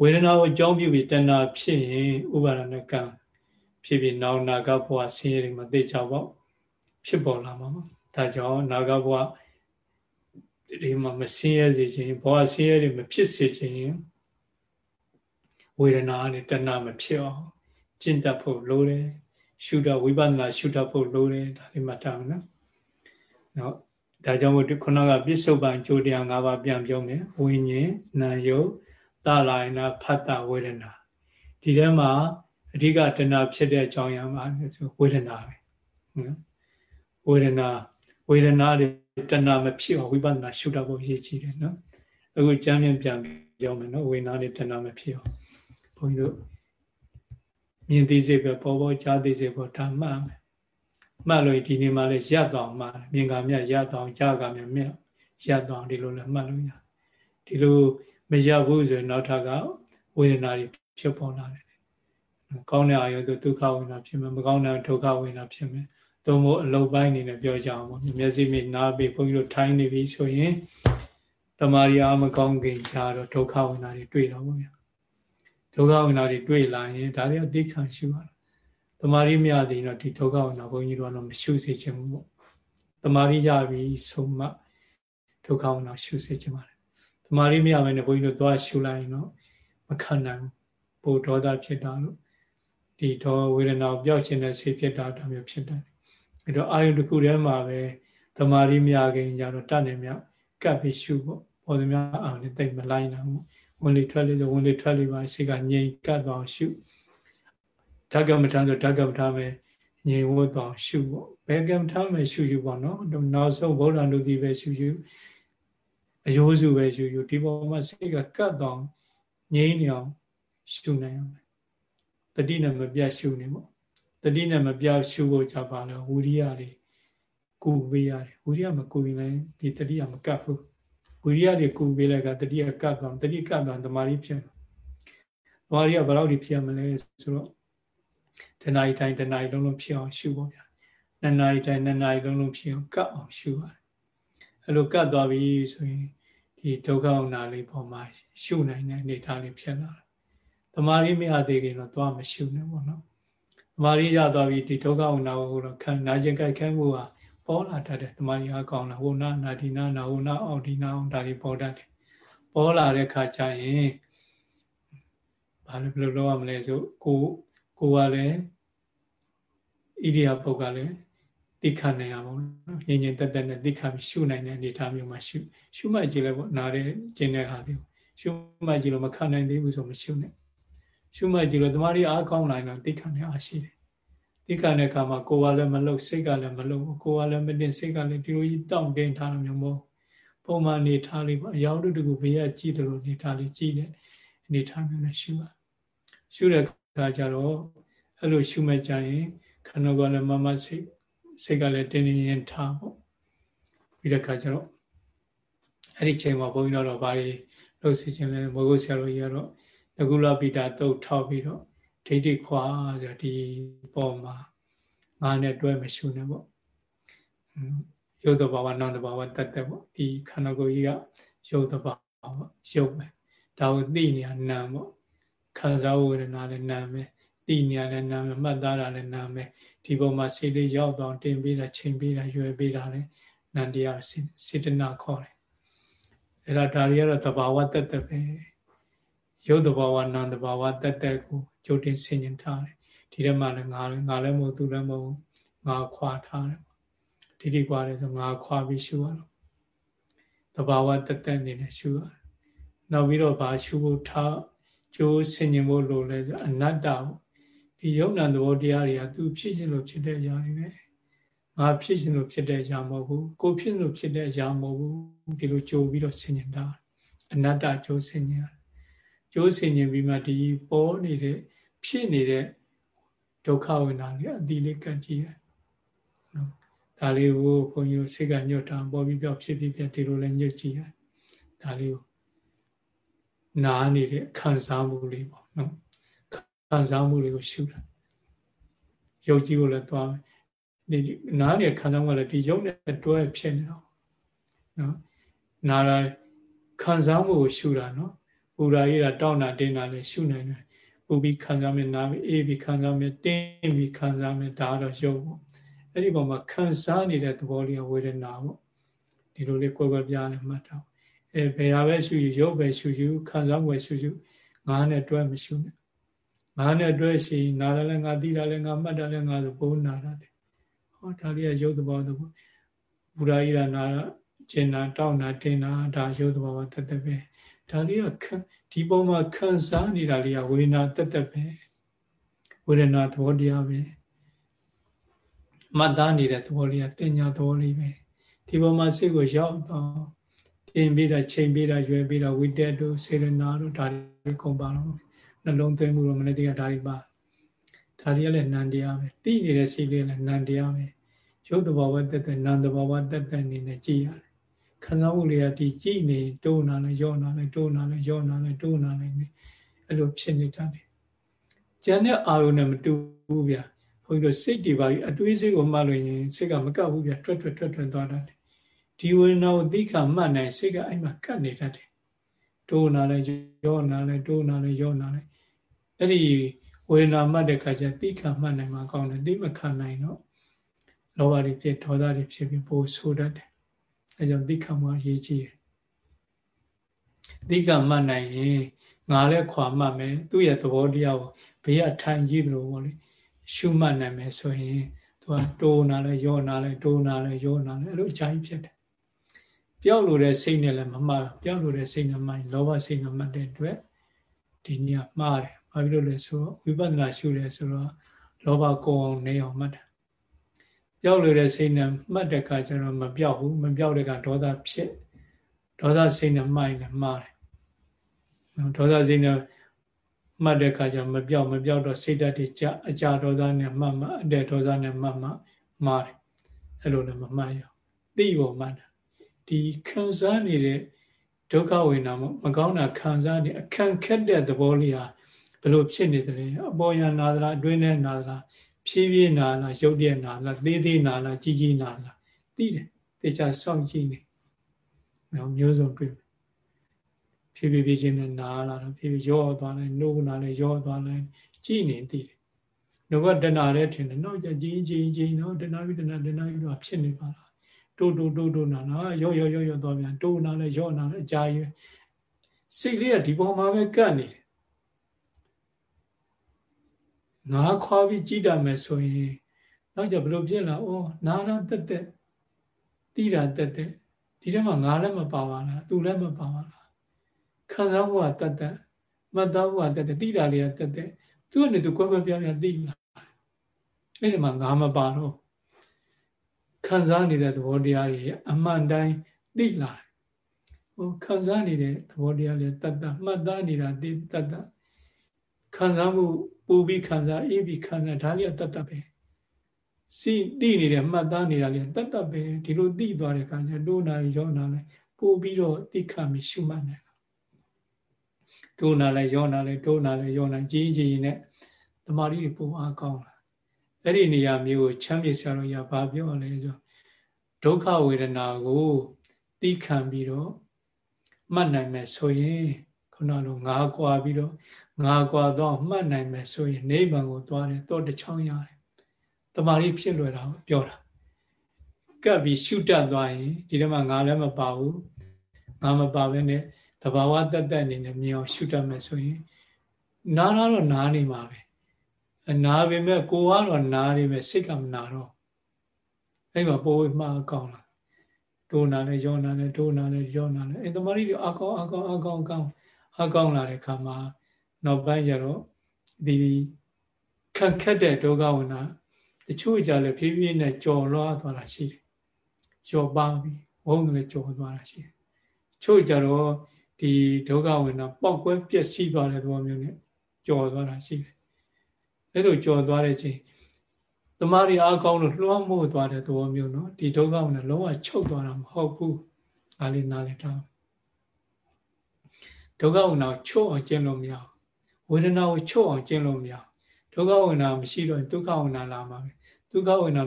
ဝေဒနာကိုအကြောင်းပြုပြီးတဏှာဖြစ်ရင်ဥပါဒณကံဖြစ်ပြီးနောင်နာကဘဝဆင်းရဲတွေမှာသိချပေါ့ဖြစ်ပေါ်လာမှာဒါကြောင့်နာဂဘဝဒီမှာမဆင်းရဲစေခြင်းဘဝဆင်းရဲတွေမဖြစ်စေခြင်းဝေဒနာနဲ့တဏှာမဖြစ်အောင်ကျင့်တတ်ဖို့လိုတယ်ရှုတော့ဝိပဿနာရှုတတ်ဖို့လိုတယ်ဒါလေးမှတ်ထားမယ်နော် နော်ဒါကြောင့်မို့ခုနကပြစ္ဆုတ်ပံကြိုတရား၅ပါးပြန်ပြောမယ်ဝိညာဉ်နာယုတ်တာလာယနာဖတ်တာဝေဒနာဒီထဲမှာအဓိကတဏှာဖြစ်တဲ့အကြောင်းအရာမှာဆိုဝေဒနာပဲနော်ဝေဒနာဝေဒနာတွေတဏှာမဖြစ်အောင်ဝိပဿနာရှုတာဖို့ရည်ကြည်တယ်နော်အခုကျမ်းပြန်ပြန်ပြောမယ်နော်ဝေဒနာတွေတဏှာမဖြစ်အောင်ဘုန်းကြီးတို့မြင်သိစေပဲပေါ်ပေါ်ကြားသိစေပေါ်ဒါမှတ်မယ် မှတ်လို့ဒီနေ့မှလည်းရပ်တော်မှမြင်ကမြရပ်တော်ကြားကမြမြရပ်တော်ဒီလိုလည်းမှတ်လို့ရဒီလိုမရပ်ဘူးဆိုရင်နောက်ထပ်ကဝေဒနာတွေဖြစ်ပေါ်လာတယ်ကောင်းတဲ့အာယုဒုက္ခဝေဒနာဖြစ်မယ်မကောင်းတဲ့ဒုက္ခဝေဒနာဖြစ်မယ်သို့မဟုတ်အလုတ်ပိုင်းနေနဲ့ပြောကြအောင်ပေါ့မျက်စိမြင်နားပြီးဘုန်းကြီးတို့ထိုင်းနေပြီဆိုရင်တမာရီအားမကောင်းခင်ကြတော့ဒုက္ခဝေဒနာတွေတွေ့တော့ဗျာဒုက္ခဝေဒနာတွေတွေ့လာရင်ဒါတွေအသိခံရှိပါလား တမာရီမရသေးတော့ဒီဒုက္ခဝေဒနာဘုန်းကြီးတို့ကတော့မရှုစေချင်ဘူးပေါ့တမာရီရပြီဆိုမှဒုက္ခဝေဒနာရှုစေချင်ပါတယ်တမာရီမရဘဲနဲ့ဘုန်းကြီးတို့သွားရှုလိုက်ရင်တော့မခံနိုင်ဘူးပိုဒေါသဖြစ်တာလို့ဒီဒေါဝေဒနာကိုပျောက်ခြင်းနဲ့ဆေးဖြစ်တာဒါမျိုးဖြစ်တယ်အဲတော့အာယုတစ်ခုထဲမှာပဲတမာရီမရခင်ကြတော့တတ်နေမြကပ်ပြီးရှုပေါ့ပေါ်သမျှအောင်လည်းတိတ်မလိုက်နိုင်ဘူးဝင်လေထွက်လေဆိုဝင်လေထွက်လေပါရှိကငြိမ်ကပ်သွားရှု ဓကမထမ်းဆိုဓကမထမ်းပဲငြိမ်ဝတ်သွားရှုပေါ့ဘယ်ကမ္မထမ်းပဲရှုယူပေါ့နော်နောက်ဆုံးဗုဒ္ဓနုတိပဲရှုယူအယိုးစုပဲရှုယူဒီပေါ်မှာစိတ်ကကတ်သွားငြိမ်နေအောင်ရှုနိုင်အောင်တတိနဲ့မပြတ်ရှုနေပေါ့တတိနဲ့မပြတ်ရှုဖို့ကြပါလဲဝိရိယတွေကူပေးရတယ်ဝိရိယမကူရင်လည်းဒီတတိယမကတ်ဘူးဝိရိယတွေကူပေးလိုက်ကတတိယကတ်သွားတတိကတ်သွားတမာရီဖြစ်မှာတမာရီကဘယ်လောက်ဒီဖြစ်ရမလဲဆိုတော့ တဏှာဤတိုင်းတဏှာဤလုံးလုံးဖြစ်အောင်ရှုပေါ့ဗျာနှစ်နာရီတိုင်းနှစ်နာရီလုံးလုံးဖြစ်အောင်ကတ်အောင်ရှုရတယ်အဲ့လိုကတ်သွားပြီဆိုရင်ဒီဒုက္ခအနာလေးပေါ်မှာရှုနိုင်တဲ့အနေအထားလေးဖြစ်လာတယ်တမာရီမရသေးခင်တော့သွားမရှုနဲ့ပေါ့နော်တမာရီရသွားပြီဒီဒုက္ခအနာကိုတော့ခံနာခြင်းကြိုက်ခဲမှုဟာပေါ်လာတတ်တယ်တမာရီအကောင်းလားဟိုနာနာဒီနာနာဟိုနာအောက်ဒီနာအောင်ဒါတွေပေါ်တတ်တယ်ပေါ်လာတဲ့ခါကျရင်ဘာလို့ဘယ်လိုလုပ်ရမလဲဆိုကို ကိုကလည်းဣရိယာပုတ်ကလည်းသိခနိုင်ရပါဘူးနော်ငြိမ်ငြိမ်သက်သက်နဲ့သိခရှုနိုင်တဲ့အနေအထားမျိုးမှာရှုရှုမှတ်ကြည့်လဲပေါ့နားတဲ့ကျင်းတဲ့ဟာလေးရှုမှတ်ကြည့်လို့မခံနိုင်သေးဘူးဆိုမရှုနဲ့ရှုမှတ်ကြည့်လို့တမားရီအားကောင်းလာရင်တော့သိခနဲ့အားရှိတယ်သိခတဲ့အခါမှာကိုယ်ကလည်းမလုတ်စိတ်ကလည်းမလုတ်ကိုယ်ကလည်းမတင်စိတ်ကလည်းဒီလိုကြီးတောင့်တင်းထားတာမျိုးမဟုတ်ပုံမှန်နေထားလေးပေါ့အယောက်တူတကူဘေးကကြည့်တယ်လို့နေထားလေးကြည့်တဲ့အနေထားမျိုးနဲ့ရှုရရှုတဲ့ အခါကျတော့အဲ့လိုရှုမဲ့ကြရင်ခန္ဓာကိုယ်လည်းမမစိတ်စိတ်ကလည်းတင်းတင်းရင်ထားပေါ့ပြီးတဲ့အခါကျတော့အဲ့ဒီချိန်မှာဘုန်းကြီးတို့တော့ဗာရီလို့စီခြင်းလဲဘုဂုဆရာတော်ကြီးကတော့ငကုလပိတာတုတ်ထောက်ပြီးတော့ဒိဋ္ဌိခွာဆိုဒီပေါ်မှာငါနဲ့တွဲမရှုနေပေါ့ရုပ်တဘာဝနာမ်တဘာဝတတ်တဲ့ပေါ့ဒီခန္ဓာကိုယ်ကြီးကရုပ်တဘာဝရုပ်ပဲဒါကိုသိနေရနာမ်ပေါ့ ခံစားဝေဒနာလည်းနာမ်ပဲသိနေရလည်းနာမ်ပဲမှတ်သားတာလည်းနာမ်ပဲဒီပုံမှာစိတ်လေးရောက်တော့တင်ပေးတာချိန်ပေးတာရွယ်ပေးတာလည်းနန္တရားစေတနာခေါ်တယ်အဲ့ဒါဒါတွေကတော့တဘာဝတတ်တဲ့ပဲရုပ်တဘာဝနာမ်တဘာဝတတ်တဲ့ကိုကြိုတင်ဆင်ញင်ထားတယ်ဒီထဲမှာလည်းငါလည်းငါလည်းမဟုတ်သူလည်းမဟုတ်ငါခွာထားတယ်ဒီဒီခွာတယ်ဆိုငါခွာပြီးရှုရတော့တဘာဝတသက်အနေနဲ့ရှုရတယ်နောက်ပြီးတော့ဘာရှုဖို့ထား ကြိုးဆင်ញင်ဖို့လိုလဲဆိုအနတ္တပေါ့ဒီယုံနာသဘောတရားတွေကသူဖြစ်ခြင်းလို့ဖြစ်တဲ့အရာတွေပဲငါဖြစ်ခြင်းလို့ဖြစ်တဲ့အရာမဟုတ်ဘူးကိုဖြစ်လို့ဖြစ်တဲ့အရာမဟုတ်ဘူးဒီလိုကြိုးပြီးတော့ဆင်ញင်တာအနတ္တကြိုးဆင်ញင်ကြိုးဆင်ញင်ပြီးမှဒီပေါ်နေတဲ့ဖြစ်နေတဲ့ဒုက္ခဝိနာလေးအတိလေးကတ်ကြည့်ရနော်ဒါလေးကိုဘုန်းကြီးတို့စိတ်ကညွတ်တာပေါ်ပြီးပြောက်ဖြစ်ဖြစ်ပြဒီလိုလဲညွတ်ကြည့်ရဒါလေးကို နားနေတဲ့ခံစားမှုလေးပေါ့နော်ခံစားမှုတွေကိုရှုတာယုတ်ကြီးကိုလည်းသွားမယ်ဒီနားနေခံစားမှုကလည်းဒီယုတ်နဲ့တွဲဖြစ်နေတော့နော်နားရခံစားမှုကိုရှုတာနော်ပူရာကြီးတာတောက်တာတင်းတာလည်းရှုနိုင်တယ်ပူပြီးခံစားမယ်နားပြီးအေးပြီးခံစားမယ်တင်းပြီးခံစားမယ်ဒါတော့ရုပ်ပေါ့အဲ့ဒီပုံမှာခံစားနေတဲ့သဘောလေးကဝေဒနာပေါ့ဒီလိုလေးကိုယ်ကွယ်ပြားနဲ့မှတ်တာ အဲဘယ်ဟာပဲရှုရုပ်ပဲရှုရှုခံစားမှုပဲရှုရှုငါးနဲ့တွဲမရှုနဲ့ငါးနဲ့တွဲရှိနားလည်းငါသိတာလည်းငါမှတ်တာလည်းငါဆိုပုံနာတာတယ်ဟောဒါလေးကရုပ်သဘောသဘောဘုရားဣရနာကျင်နာတောက်နာတင်နာဒါရုပ်သဘောတသက်ပဲဒါလေးကဒီပုံမှာခံစားနေတာလေးကဝေဒနာတက်တက်ပဲဝေဒနာသဘောတရားပဲမှတ်သားနေတဲ့သဘောလေးကတင်ညာသဘောလေးပဲဒီပုံမှာစိတ်ကိုရောက်တော့ တင်ပြီးတာချိန်ပြီးတာရွယ်ပြီးတာဝိတက်တို့စေရနာတို့ဒါတွေကုန်ပါတော့နှလုံးသွင်းမှုတော့မနေ့တည်းကဒါတွေပါဒါတွေကလည်းနန္တရားပဲသိနေတဲ့စိတ်လေးလည်းနန္တရားပဲရုပ်တဘာဝတက်တက်နန္တဘာဝတက်တက်နေနဲ့ကြည်ရတယ်ခံစားမှုတွေကဒီကြည်နေတိုးနာလဲယောနာလဲတိုးနာလဲယောနာလဲတိုးနာလဲအဲ့လိုဖြစ်နေတတ်တယ်ကျန်တဲ့အာရုံနဲ့မတူဘူးဗျာဘုန်းကြီးတို့စိတ်တွေပါပြီးအတွေးစိတ်ကိုမှတ်လို့ရင်စိတ်ကမကပ်ဘူးဗျာတွတ်တွတ်တွတ်တွတ်သွားတတ်တယ် ဒီဝေဒနာကိုသိခါမှတ်နိုင်စိတ်ကအဲ့မှာကပ်နေတတ်တယ်တိုးနာလဲယောနာလဲတိုးနာလဲယောနာလဲအဲ့ဒီဝေဒနာမှတ်တဲ့ခါကျသိခါမှတ်နိုင်မှာကောင်းတယ်သိမခံနိုင်တော့လောဘတွေဖြစ်ဒေါသတွေဖြစ်ပြီးပိုဆိုးတတ်တယ်အဲကြောင့်သိက္ခာမှာရေးကြည့်တယ်သိက္ခာမှတ်နိုင်ရင်ငါလည်းခွာမှတ်မယ်သူ့ရဲ့သဘောတရားကိုဘေးကထိုင်ကြည့်သလိုပေါ့လေရှုမှတ်နိုင်မယ်ဆိုရင်သူကတိုးနာလဲယောနာလဲတိုးနာလဲယောနာလဲအဲ့လိုအချာကြီးဖြစ်တယ် ပျောက်လို့တဲ့စိတ်နဲ့လည်းမမှားပျောက်လို့တဲ့စိတ်နဲ့မှလောဘစိတ်နဲ့မှတ်တဲ့အတွက်ဒီနေ့ကမှားတယ်ဘာဖြစ်လို့လဲဆိုတော့ဝိပဿနာရှုတယ်ဆိုတော့လောဘကိုအောင်နေအောင်မှတ်တယ်ပျောက်လို့တဲ့စိတ်နဲ့မှတ်တဲ့အခါကျတော့မပျောက်ဘူးမပျောက်တဲ့ကဒေါသဖြစ်ဒေါသစိတ်နဲ့မှိုက်လည်းမှားတယ်နော်ဒေါသစိတ်နဲ့မှတ်တဲ့ခါကျမပြောက်မပြောက်တော့စိတ်ဓာတ်တွေကြအကြဒေါသနဲ့မှတ်မှအတဲ့ဒေါသနဲ့မှတ်မှမှားတယ်အဲ့လိုလည်းမမှတ်ရသိဖို့မှတ်တာ ဒီခံစားနေတဲ့ဒုက္ခဝေဒနာမကောင်းတာခံစားနေအခန့်ခက်တဲ့သဘောလေးဟာဘယ်လိုဖြစ်နေတယ်အပေါ်ယနာသလားအတွင်းထဲနာသလားဖြည်းဖြည်းနာလားရုပ်တရက်နာလားသေးသေးနာလားကြီးကြီးနာလားသိတယ်တေချာစောင့်ကြည့်နေမျိုးစုံတွေ့ဖြည်းဖြည်းဖြည်းချင်းနဲ့နာလာတော့ဖြည်းဖြည်းရောသွားလိုက်နှိုးနာလိုက်ရောသွားလိုက်ကြည့်နေသိတယ်။တော့တဏှာလည်းထင်တယ်နော်ကြကြီးကြီးကြီးနော်တဏှာပြီးတဏှာတဏှာပြီးတော့ဖြစ်နေပါလား။ တိုးတိုးတိုးတိုးနာနာရောရောရောရောသွားပြန်တိုးနာလဲရောနာလဲအကြာကြီးစိတ်လေးကဒီပေါ်မှာပဲကပ်နေတယ်။ငါခွာပြီးကြည့်တတ်မယ်ဆိုရင်နောက်ကြဘယ်လိုဖြစ်လာဩနာနာတက်တက်တိတာတက်တက်ဒီထဲမှာငါလည်းမပါပါလားသူလည်းမပါပါလားခံစားမှုကတတ်တတ်မှတ်သားမှုကတတ်တတ်တိတာလေးကတတ်တတ်သူကလည်းသူကွဲကွဲပြားပြားသိလာအဲ့ဒီမှာငါမပါတော့ ခံစားနေတဲ့သဘောတရားတွေအမှန်တိုင်းသိလာတယ်ဟိုခံစားနေတဲ့သဘောတရားလေးတတ်တတ်မှတ်သားနေတာသိတတ်တတ်ခံစားမှုပူပြီးခံစားအေးပြီးခံစားဒါလေးကတတ်တတ်ပဲစီသိနေတယ်မှတ်သားနေတာလေးတတ်တတ်ပဲဒီလိုသိသွားတဲ့အခါကျတိုးနာရောနာလဲပို့ပြီးတော့သိခံပြီးရှုမှတ်နေတိုးနာလဲရောနာလဲတိုးနာလဲရောနာကြီးကြီးနဲ့တမာရီတွေပုံအားကောင်းလာ အဲ့ဒီနေရာမျိုးကိုချမ်းမြေဆရာတော်ရဘာပြောလဲဆိုဒုက္ခဝေဒနာကိုသိခံပြီးတော့မှတ်နိုင်မယ်ဆိုရင်ခုနလိုငါးကွာပြီးတော့ငါးကွာတော့မှတ်နိုင်မယ်ဆိုရင်နိဗ္ဗာန်ကိုသွားတယ်တော့တစ်ချောင်းရတယ်တမာရီဖြစ်လွယ်တာပြောတာကပ်ပြီးရှုတတ်သွားရင်ဒီထဲမှာငါလည်းမပါဘူးငါမပါဘဲနဲ့တဘာဝတက်တက်အနေနဲ့မြင်အောင်ရှုတတ်မယ်ဆိုရင်နားတော့နားနေမှာပဲ နားပေမဲ့ကိုကတော့နားနေပဲစိတ်ကမနာတော့အဲ့မှာပိုးဝေးမှားကောင်းလာဒိုးနာနဲ့ယောနာနဲ့ဒိုးနာနဲ့ယောနာနဲ့အဲတမာရီတွေအကောင်းအကောင်းအကောင်းအကောင်းအကောင်းလာတဲ့ခါမှာနောက်ပိုင်းကျတော့ဒီခက်ခက်တဲ့ဒုက္ခဝနာတချို့ကြလည်းဖြည်းဖြည်းနဲ့ကြော်လွှားသွားတာရှိတယ်။ကြော်ပါပြီဝုန်းကလေးကြော်သွားတာရှိတယ်။ချို့ကြတော့ဒီဒုက္ခဝေဒနာပောက်ကွဲပျက်စီးသွားတဲ့သဘောမျိုးနဲ့ကြော်သွားတာရှိတယ်။ အဲလိုကြော်သွားတဲ့ချိန်တမာရီအားကောင်းလို့လွှမ်းမိုးသွားတဲ့သဘောမျိုးနော်ဒီဒုက္ခဝေဒနာလုံးဝချုပ်သွားတာမဟုတ်ဘူး။အားလေးနားလည်ထားဒုက္ခဝေဒနာချုပ်အောင်ကျင့်လို့မရဘူး။ဝေဒနာကိုချုပ်အောင်ကျင့်လို့မရဘူး။ဒုက္ခဝေဒနာမရှိတော့ဒုက္ခဝေဒနာလာမှာပဲ။ဒုက္ခဝေဒနာ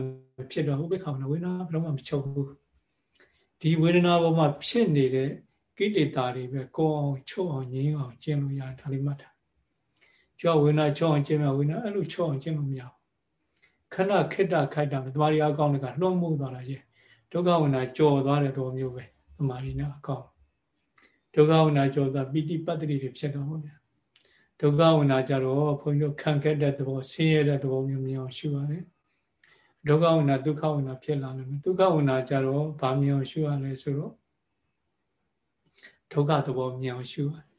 ဖြစ်တော့ဥပေက္ခဝေဒနာဝေဒနာဘယ်တော့မှမချုပ်ဘူး။ဒီဝေဒနာပေါ်မှာဖြစ်နေတဲ့ကိလေသာတွေပဲကိုအောင်ချုပ်အောင်ငြင်းအောင်ကျင့်လို့ရဒါလေးမှတ်တာ ကြောဝိနာချုပ်အောင်ကျင့်မဝိနာအဲ့လိုချုပ်အောင်ကျင့်လို့မရဘူးခဏခိတ္တခိုက်တာတမာရီအကောင်းတွေကလွှမ်းမိုးသွားတာရဲ့ဒုက္ခဝိနာကြော်သွားတဲ့သဘောမျိုးပဲတမာရီနဲ့အကောင်းဒုက္ခဝိနာကြော်သွားပိဋိပတ္တိတွေဖြစ်တော့ဗျာဒုက္ခဝိနာကြတော့ဘုန်းကြီးတို့ခံခဲ့တဲ့သဘောဆင်းရဲတဲ့သဘောမျိုးမြင်အောင်ရှုရတယ်ဒုက္ခဝိနာဒုက္ခဝိနာဖြစ်လာတယ်ဒုက္ခဝိနာကြတော့ဗာမြင်အောင်ရှုရလဲဆိုတော့ဒုက္ခသဘောမြင်အောင်ရှုရတယ်။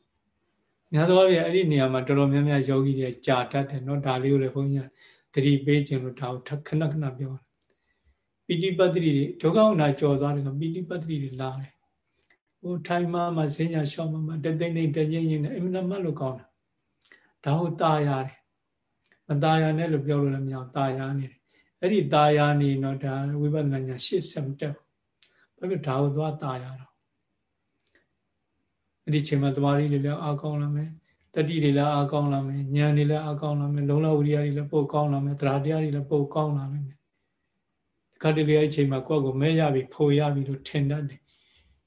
များသောအားဖြင့်အဲ့ဒီနေရာမှာတော်တော်များများယောဂီတွေကြာတတ်တယ်နော်ဒါလေးကိုလည်းဘုန်းကြီးကသတိပေးခြင်းလို့ဒါကိုခဏခဏပြောတယ်။ပိဋိပတ်တိတွေဒုက္ခဝနာကြော်သွားတယ်ကပိဋိပတ်တိတွေလာတယ်။ဟိုထိုင်မှမှဈဉ္ညာရှောင်းမှမှတသိမ့်သိမ့်တငိမ့်ငိမ့်နဲ့အမှန်မှလို့ကောင်းတာ။ဒါဟုတ်ตาရတယ်။မตาရနဲ့လို့ပြောလို့လည်းမရအောင်ตาရနေတယ်။အဲ့ဒီตาရနေတော့ဒါဝိပဿနာညာရှေ့ဆက်မတက်ဘူး။ဘာဖြစ်ဒါကိုသွားตาရတော့ အဲ့ဒီချိန်မှာတမာရီတွေလည်းအားကောင်းလာမယ်တတိတွေလည်းအားကောင်းလာမယ်ဉာဏ်တွေလည်းအားကောင်းလာမယ်လုံလဝိရိယတွေလည်းပို့ကောင်းလာမယ်တရားတရားတွေလည်းပို့ကောင်းလာမယ်ဒီခါတလေအဲ့ချိန်မှာကိုယ့်ကိုမဲရပြီဖိုရပြီလို့ထင်တတ်တယ်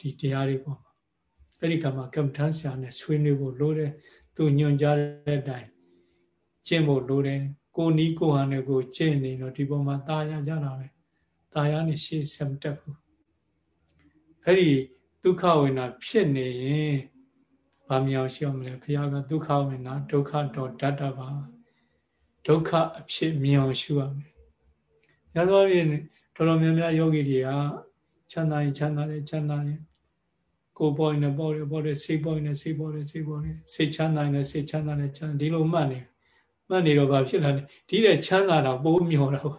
ဒီတရားတွေပေါ့အဲ့ဒီကမှာကမ္မထမ်းဆရာနဲ့ဆွေးနွေးဖို့လိုတယ်သူညွန်ကြားတဲ့အတိုင်းကျင့်ဖို့လိုတယ်ကိုနီးကိုဟန်နဲ့ကိုကျင့်နေတော့ဒီပုံမှာตาရကြတာပဲตาရနဲ့ရှေ့ဆက်မတက်ဘူးအဲ့ဒီ ဒုက္ခဝေဒနာဖြစ်နေရင်ဗာမြောင်ရှိအောင်မလဲဘုရားကဒုက္ခဝေဒနာဒုက္ခတော့တတ်တာပါဒုက္ခအဖြစ်မြောင်ရှုရမယ်။ရသော်ဖြင့်တော်တော်များများယောဂီတွေကချမ်းသာရင်ချမ်းသာတယ်ချမ်းသာတယ်ကိုယ်ပေါ်နေပေါ်တယ်ပေါ်တယ်စိတ်ပေါ်နေစိတ်ပေါ်တယ်စိတ်ပေါ်တယ်စိတ်ချမ်းသာနေစိတ်ချမ်းသာနေချမ်းဒီလိုမှတ်နေ မှတ်နေတော့ဘာဖြစ်လာလဲဒီတဲ့ချမ်းသာတာပိုးမြော်တာဟာ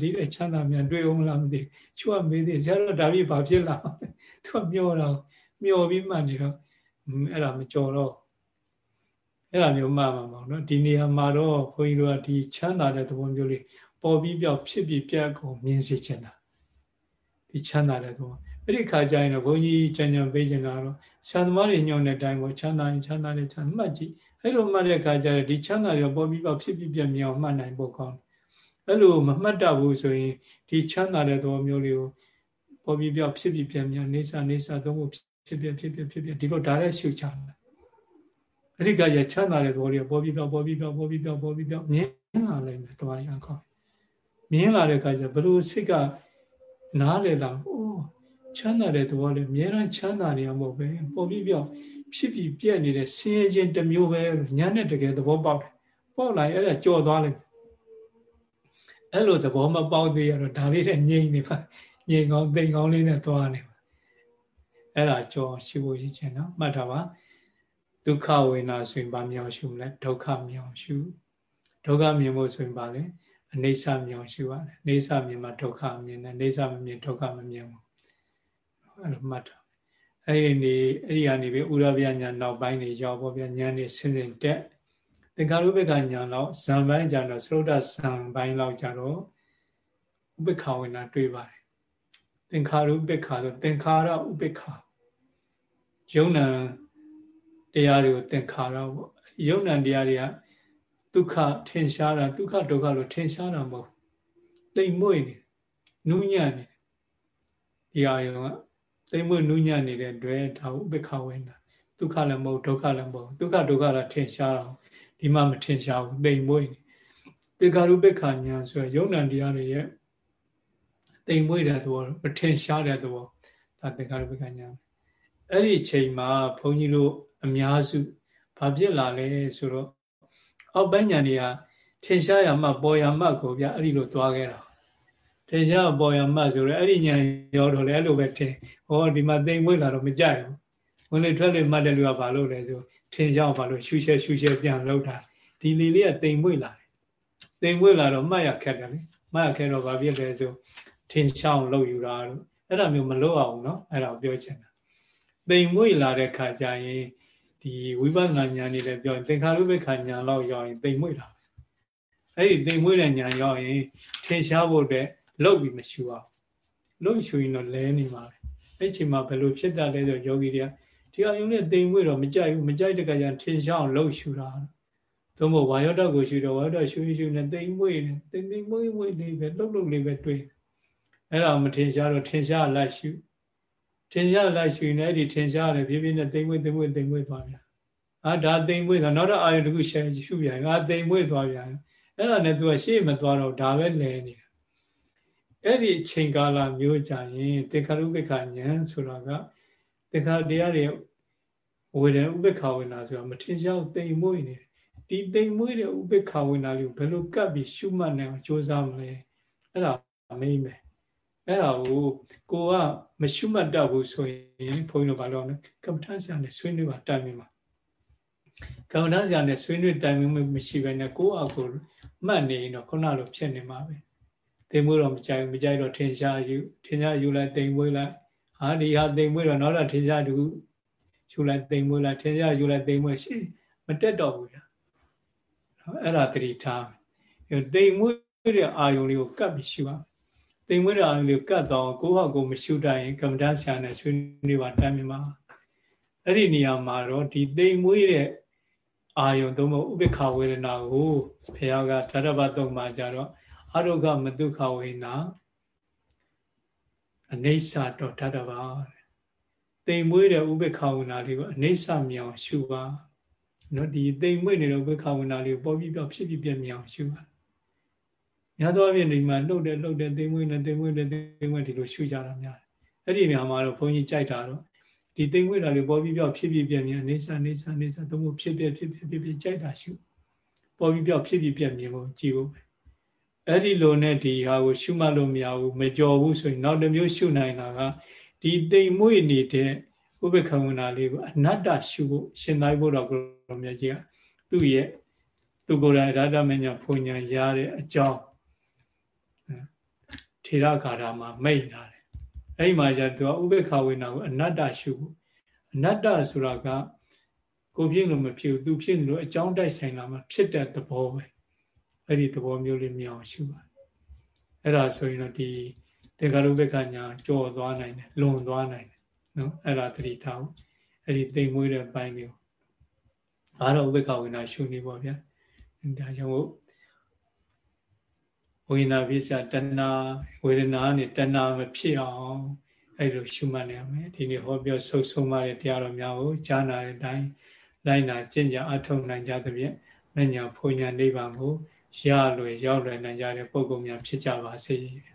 ဒီတဲ့ချမ်းသာမြန်တွေ့အောင်မလားမသိချွတ်မေးသေးဆရာတော်ဒါပြီးဘာဖြစ်လာသူကမျောတော့မျောပြီးမှတ်နေတော့အဲ့ဒါမကြော်တော့အဲ့လိုမျိုးမှမှာပေါ့နော်ဒီနေရာမှာတော့ဘုန်းကြီးတို့ကဒီချမ်းသာတဲ့သဘောမျိုးလေးပေါ်ပြီးပြောက်ဖြစ်ပြီးပြတ်ကုန်မြင်စေချင်တာဒီချမ်းသာတဲ့သဘော အဲ့ဒီခါကျရင်တော့ဘုန်းကြီးကြံကြံပေးချင်တာတော့ဆရာသမားတွေညွှန်တဲ့အတိုင်းပေါ့ချမ်းသာရင်ချမ်းသာတယ်ချမ်းမှတ်ကြည့်အဲ့လိုမှတ်တဲ့ခါကျတော့ဒီချမ်းသာတွေပေါ်ပြီးပြောက်ဖြစ်ပြီးပြတ်မြင်အောင်မှတ်နိုင်ဖို့ကောင်းတယ်အဲ့လိုမမှတ်တတ်ဘူးဆိုရင်ဒီချမ်းသာတဲ့သဘောမျိုးလေးကိုပေါ်ပြီးပြောက်ဖြစ်ပြီးပြတ်မြင်နေစာနေစာသုံးဖို့ဖြစ်ပြဖြစ်ပြဖြစ်ပြဒီလိုဒါလည်းရှုချတယ်အဲ့ဒီကရချမ်းသာတဲ့သဘောလေးပေါ်ပြီးပြောက်ပေါ်ပြီးပြောက်ပေါ်ပြီးပြောက်ပေါ်ပြီးပြောက်မြင်လာလိမ့်မယ်သွားရင်အကောင်းမြင်လာတဲ့အခါကျဘလို့စိတ်ကနားလေလာအိုး ချမ်းသာတဲ့သဘောလေးအများအားချမ်းသာနေရမဟုတ်ပဲပေါ်ပြီးပြောက်ဖြစ်ပြီးပြက်နေတဲ့ဆင်းရဲခြင်းတစ်မျိုးပဲညာနဲ့တကယ်သဘောပေါက်တယ်ပေါက်လာရင်အဲ့ဒါကြော်သွားလိမ့်အဲ့လိုသဘောမပေါက်သေးရတော့ဒါလေးနဲ့ငြိမ့်နေပါငြိမ်ကောင်းသိမ်ကောင်းလေးနဲ့သွားနေပါအဲ့ဒါကြော်ရှိဖို့ရည်ချင်နော်မှတ်ထားပါဒုက္ခဝေနာဆိုရင်ဗာမြောင်ရှုမလဲဒုက္ခမြောင်ရှုဒုက္ခမြင်ဖို့ဆိုရင်ဗာလဲအနေဆမြောင်ရှုရတယ်အနေဆမြင်မှဒုက္ခမြင်တယ်အနေဆမမြင်ဒုက္ခမမြင်ဘူး အဲ့လိုမှတ်တာအဲ့ဒီနေအဲ့ဒီကနေပြီးဥရဗျညာနောက်ပိုင်းနေရောက်ပေါ့ဗျညာနေဆင်းဆင်းတက်သင်္ခါရုပ္ပကညာလောက်ဇံပိုင်းကြတော့သရုဒ္ဓဇံပိုင်းလောက်ကြတော့ဥပ္ပခဝေနာတွေ့ပါတယ်သင်္ခါရုပ္ပခါဆိုသင်္ခါရဥပ္ပခါယုံနာတရားတွေကိုသင်္ခါရပေါ့ယုံနာတရားတွေကဒုက္ခထင်ရှားတာဒုက္ခဒုက္ခလို့ထင်ရှားတာမဟုတ်တိမ်မွေ့နေနူးညံ့နေဒီအာယုံက တိမ်မွေ့နူးညံ့နေတဲ့အတွက်ဒါဥပ္ပခဝေနာဒုက္ခလည်းမဟုတ်ဒုက္ခလည်းမဟုတ်ဒုက္ခဒုက္ခလားထင်ရှားတာဒီမှာမထင်ရှားဘူးတိမ်မွေ့နေတေခါရုပ္ပခညာဆိုရယုံနာတရားတွေရဲ့တိမ်မွေ့တဲ့သဘောမထင်ရှားတဲ့သဘောဒါတေခါရုပ္ပခညာအဲ့ဒီချိန်မှာဘုန်းကြီးတို့အများစုဘာဖြစ်လာလဲဆိုတော့အောက်ပိုင်းညာတွေကထင်ရှားရမှပေါ်ရမှကိုဗျအဲ့ဒီလိုသွားခဲ့တာ ထင်ရှားပေါ်ရမှဆိုတော့အဲ့ဒီညာရောတော့လေအဲ့လိုပဲထင်ဟောဒီမှာတိမ်မွေးလာတော့မကြိုက်ဘူးဝင်လေထွက်လေမှတ်တယ်လူကဘာလို့လဲဆိုထင်ရှားဘာလို့ရှူရှဲရှူရှဲပြန်လောက်တာဒီလေလေးကတိမ်မွေးလာတယ်တိမ်မွေးလာတော့မှတ်ရခက်တယ်လေမှတ်ရခဲတော့ဘာဖြစ်လဲဆိုထင်ရှားအောင်လုပ်ယူတာလို့အဲ့ဒါမျိုးမလုပ်အောင်เนาะအဲ့ဒါပြောချင်တာတိမ်မွေ့လာတဲ့ခါကျရင်ဒီဝိပဿနာဉာဏ်နေလည်းပြောရင်သင်္ခါရုပ္ပခာဉာဏ်လောက်ရောက်ရင်တိမ်မွေ့တာအဲ့ဒီတိမ်မွေ့တဲ့ဉာဏ်ရောက်ရင်ထင်ရှားဖို့အတွက် လုပ်ပြီးမရှူအောင်လုပ်ရှူရင်တော့လဲနေမှာပဲအဲ့ချိန်မှာဘယ်လိုဖြစ်တတ်လဲဆိုယောဂီတွေကဒီအယုံနဲ့တိမ်မွေ့တော့မကြိုက်ဘူးမကြိုက်တဲ့ခါကျထင်ရှားအောင်လုပ်ရှူတာသို့မဟုတ်ဝါယောဓာတ်ကိုရှူတော့ဝါယောဓာတ်ရှူရှူနဲ့တိမ်မွေ့နေတိမ်တိမ်မွေ့မွေ့လေးပဲလှုပ်လှုပ်လေးပဲတွေ့အဲ့ဒါမထင်ရှားတော့ထင်ရှားလိုက်ရှူထင်ရှားလိုက်ရှူနေအဲ့ဒီထင်ရှားတယ်ဖြည်းဖြည်းနဲ့တိမ်မွေ့တိမ်မွေ့တိမ်မွေ့သွားပြန်အာဒါတိမ်မွေ့သွားနောက်တော့အာယုတခုရှယ်ရှုပြန်ငါတိမ်မွေ့သွားပြန်အဲ့ဒါနဲ့သူကရှေ့မသွားတော့ဒါပဲလဲနေတာ အဲ့ဒီချိန်ကာလမျိုးကြရင်တေခရုပ္ပခဉာဏ်ဆိုတာကတေခတရားတွေဝေဒဥပ္ပခဝေနာဆိုတာမထင်ရှားတိမ်မွေ့နေတယ်ဒီတိမ်မွေ့တဲ့ဥပ္ပခဝေနာလေးကိုဘယ်လိုကပ်ပြီးရှုမှတ်နိုင်အောင်ကြိုးစားမလဲအဲ့ဒါမိမ့်မယ်အဲ့ဒါကိုကိုကမရှုမှတ်တတ်ဘူးဆိုရင်ဘုန်းကြီးတို့ဘာလို့လဲကမ္ဘာထဆရာနဲ့ဆွေးနွေးပါတိုင်ပင်ပါကမ္ဘာထဆရာနဲ့ဆွေးနွေးတိုင်ပင်မှုမရှိဘဲနဲ့ကိုယ့်အကူမှတ်နေရင်တော့ခုနလိုဖြစ်နေမှာပဲ သိမွေးတော့မကြိုက်မကြိုက်တော့ထင်ရှားယူထင်ရှားယူလိုက်တိမ်မွေးလိုက်ဟာဒီဟာတိမ်မွေးတော့နောက်တော့ထင်ရှားတူယူလိုက်တိမ်မွေးလိုက်ထင်ရှားယူလိုက်တိမ်မွေးရှိမတက်တော့ဘူးညာအဲ့ဒါတတိထားတိမ်မွေးတဲ့အာယုံလေးကိုကပ်ပြီးရှုအောင်တိမ်မွေးတဲ့အာယုံလေးကိုကတ်တော့ကိုယ့်ဟာကိုယ်မရှုတတ်ရင်ကမ္မဋ္ဌာန်းဆရာနဲ့ဆွေးနွေးပါတိုင်မြမှာအဲ့ဒီနေရာမှာတော့ဒီတိမ်မွေးတဲ့အာယုံသုံးဖို့ဥပေက္ခဝေဒနာကိုဘုရားကဓာတပတ်သုံးမှာကြတော့ အရုကမတုခဝေနာအနေဆာတော့ဓာတပါတိမ်မွေးတဲ့ဥပေက္ခဝေနာလေးကိုအနေဆာမြောင်ရှုပါနော်ဒီတိမ်မွေးနေတဲ့ဥပေက္ခဝေနာလေးကိုပေါ်ပြီးပြောဖြစ်ဖြစ်ပြမြောင်ရှုပါများသောအားဖြင့်ဒီမှာလှုပ်တယ်လှုပ်တယ်သိမွေးနေသိမွေးနေသိမွေးဒီလိုရှုကြတာများတယ်အဲ့ဒီနေရာမှာတော့ဘုန်းကြီးကြိုက်တာတော့ဒီသိမွေးတာလေးပေါ်ပြီးပြောက်ဖြစ်ဖြစ်ပြမြင်နေစာနေစာနေစာသုံးဖို့ဖြစ်ပြဖြစ်ဖြစ်ဖြစ်ဖြစ်ကြိုက်တာရှုပေါ်ပြီးပြောက်ဖြစ်ဖြစ်ပြမြင်ဖို့ကြည့်ဖို့ အဲ့ဒီလိုနဲ့ဒီဟာကိုရှုမှတ်လို့မရဘူးမကြော်ဘူးဆိုရင်နောက်တစ်မျိုးရှုနိုင်တာကဒီသိမွေးနေတဲ့ဥပ္ပခဝန္နာလေးကိုအနတ္တရှုဖို့ရှင်သာရိပုတ္တရာကိုရောမြတ်ကြီးကသူ့ရဲ့သူကိုယ်တိုင်ရာဓမညာဖွညာရတဲ့အကြောင်းထေရဂါရမှာမိတ်လာတယ်အဲ့ဒီမှာကျသူကဥပေက္ခဝေနာကိုအနတ္တရှုဖို့အနတ္တဆိုတာကကိုဖြစ်လို့မဖြစ်ဘူးသူဖြစ်လို့အကြောင်းတိုက်ဆိုင်လာမှဖြစ်တဲ့သဘောပဲ အဲ့ဒီသဘောမျိုးလေးမြင်အောင်ရှုပါအဲ့ဒါဆိုရင်တော့ဒီတေခါရုပ္ပကညာကြော်သွားနိုင်တယ်လွန်သွားနိုင်တယ်နော်အဲ့ဒါသတိထားဖို့အဲ့ဒီတိမ်မွေးတဲ့ပိုင်းမျိုးအားတော့ဥပ္ပကဝိနာရှုနေပေါ့ဗျာဒါကြောင့်ဝိညာဉ်ပြစ္ဆာတဏဝေဒနာနဲ့တဏမဖြစ်အောင်အဲ့လိုရှုမှတ်နေရမယ်ဒီနေ့ဟောပြောဆုပ်ဆုံးမတဲ့တရားတော်များကိုကြားနာတဲ့အတိုင်းလိုက်နာကျင့်ကြအထောက်နိုင်ကြသဖြင့်မညာဖွညာနိဗ္ဗာန်ကို ရလွယ်ရောက်လွယ်နိုင်ကြတဲ့ပုဂ္ဂိုလ်များဖြစ်ကြပါစေ။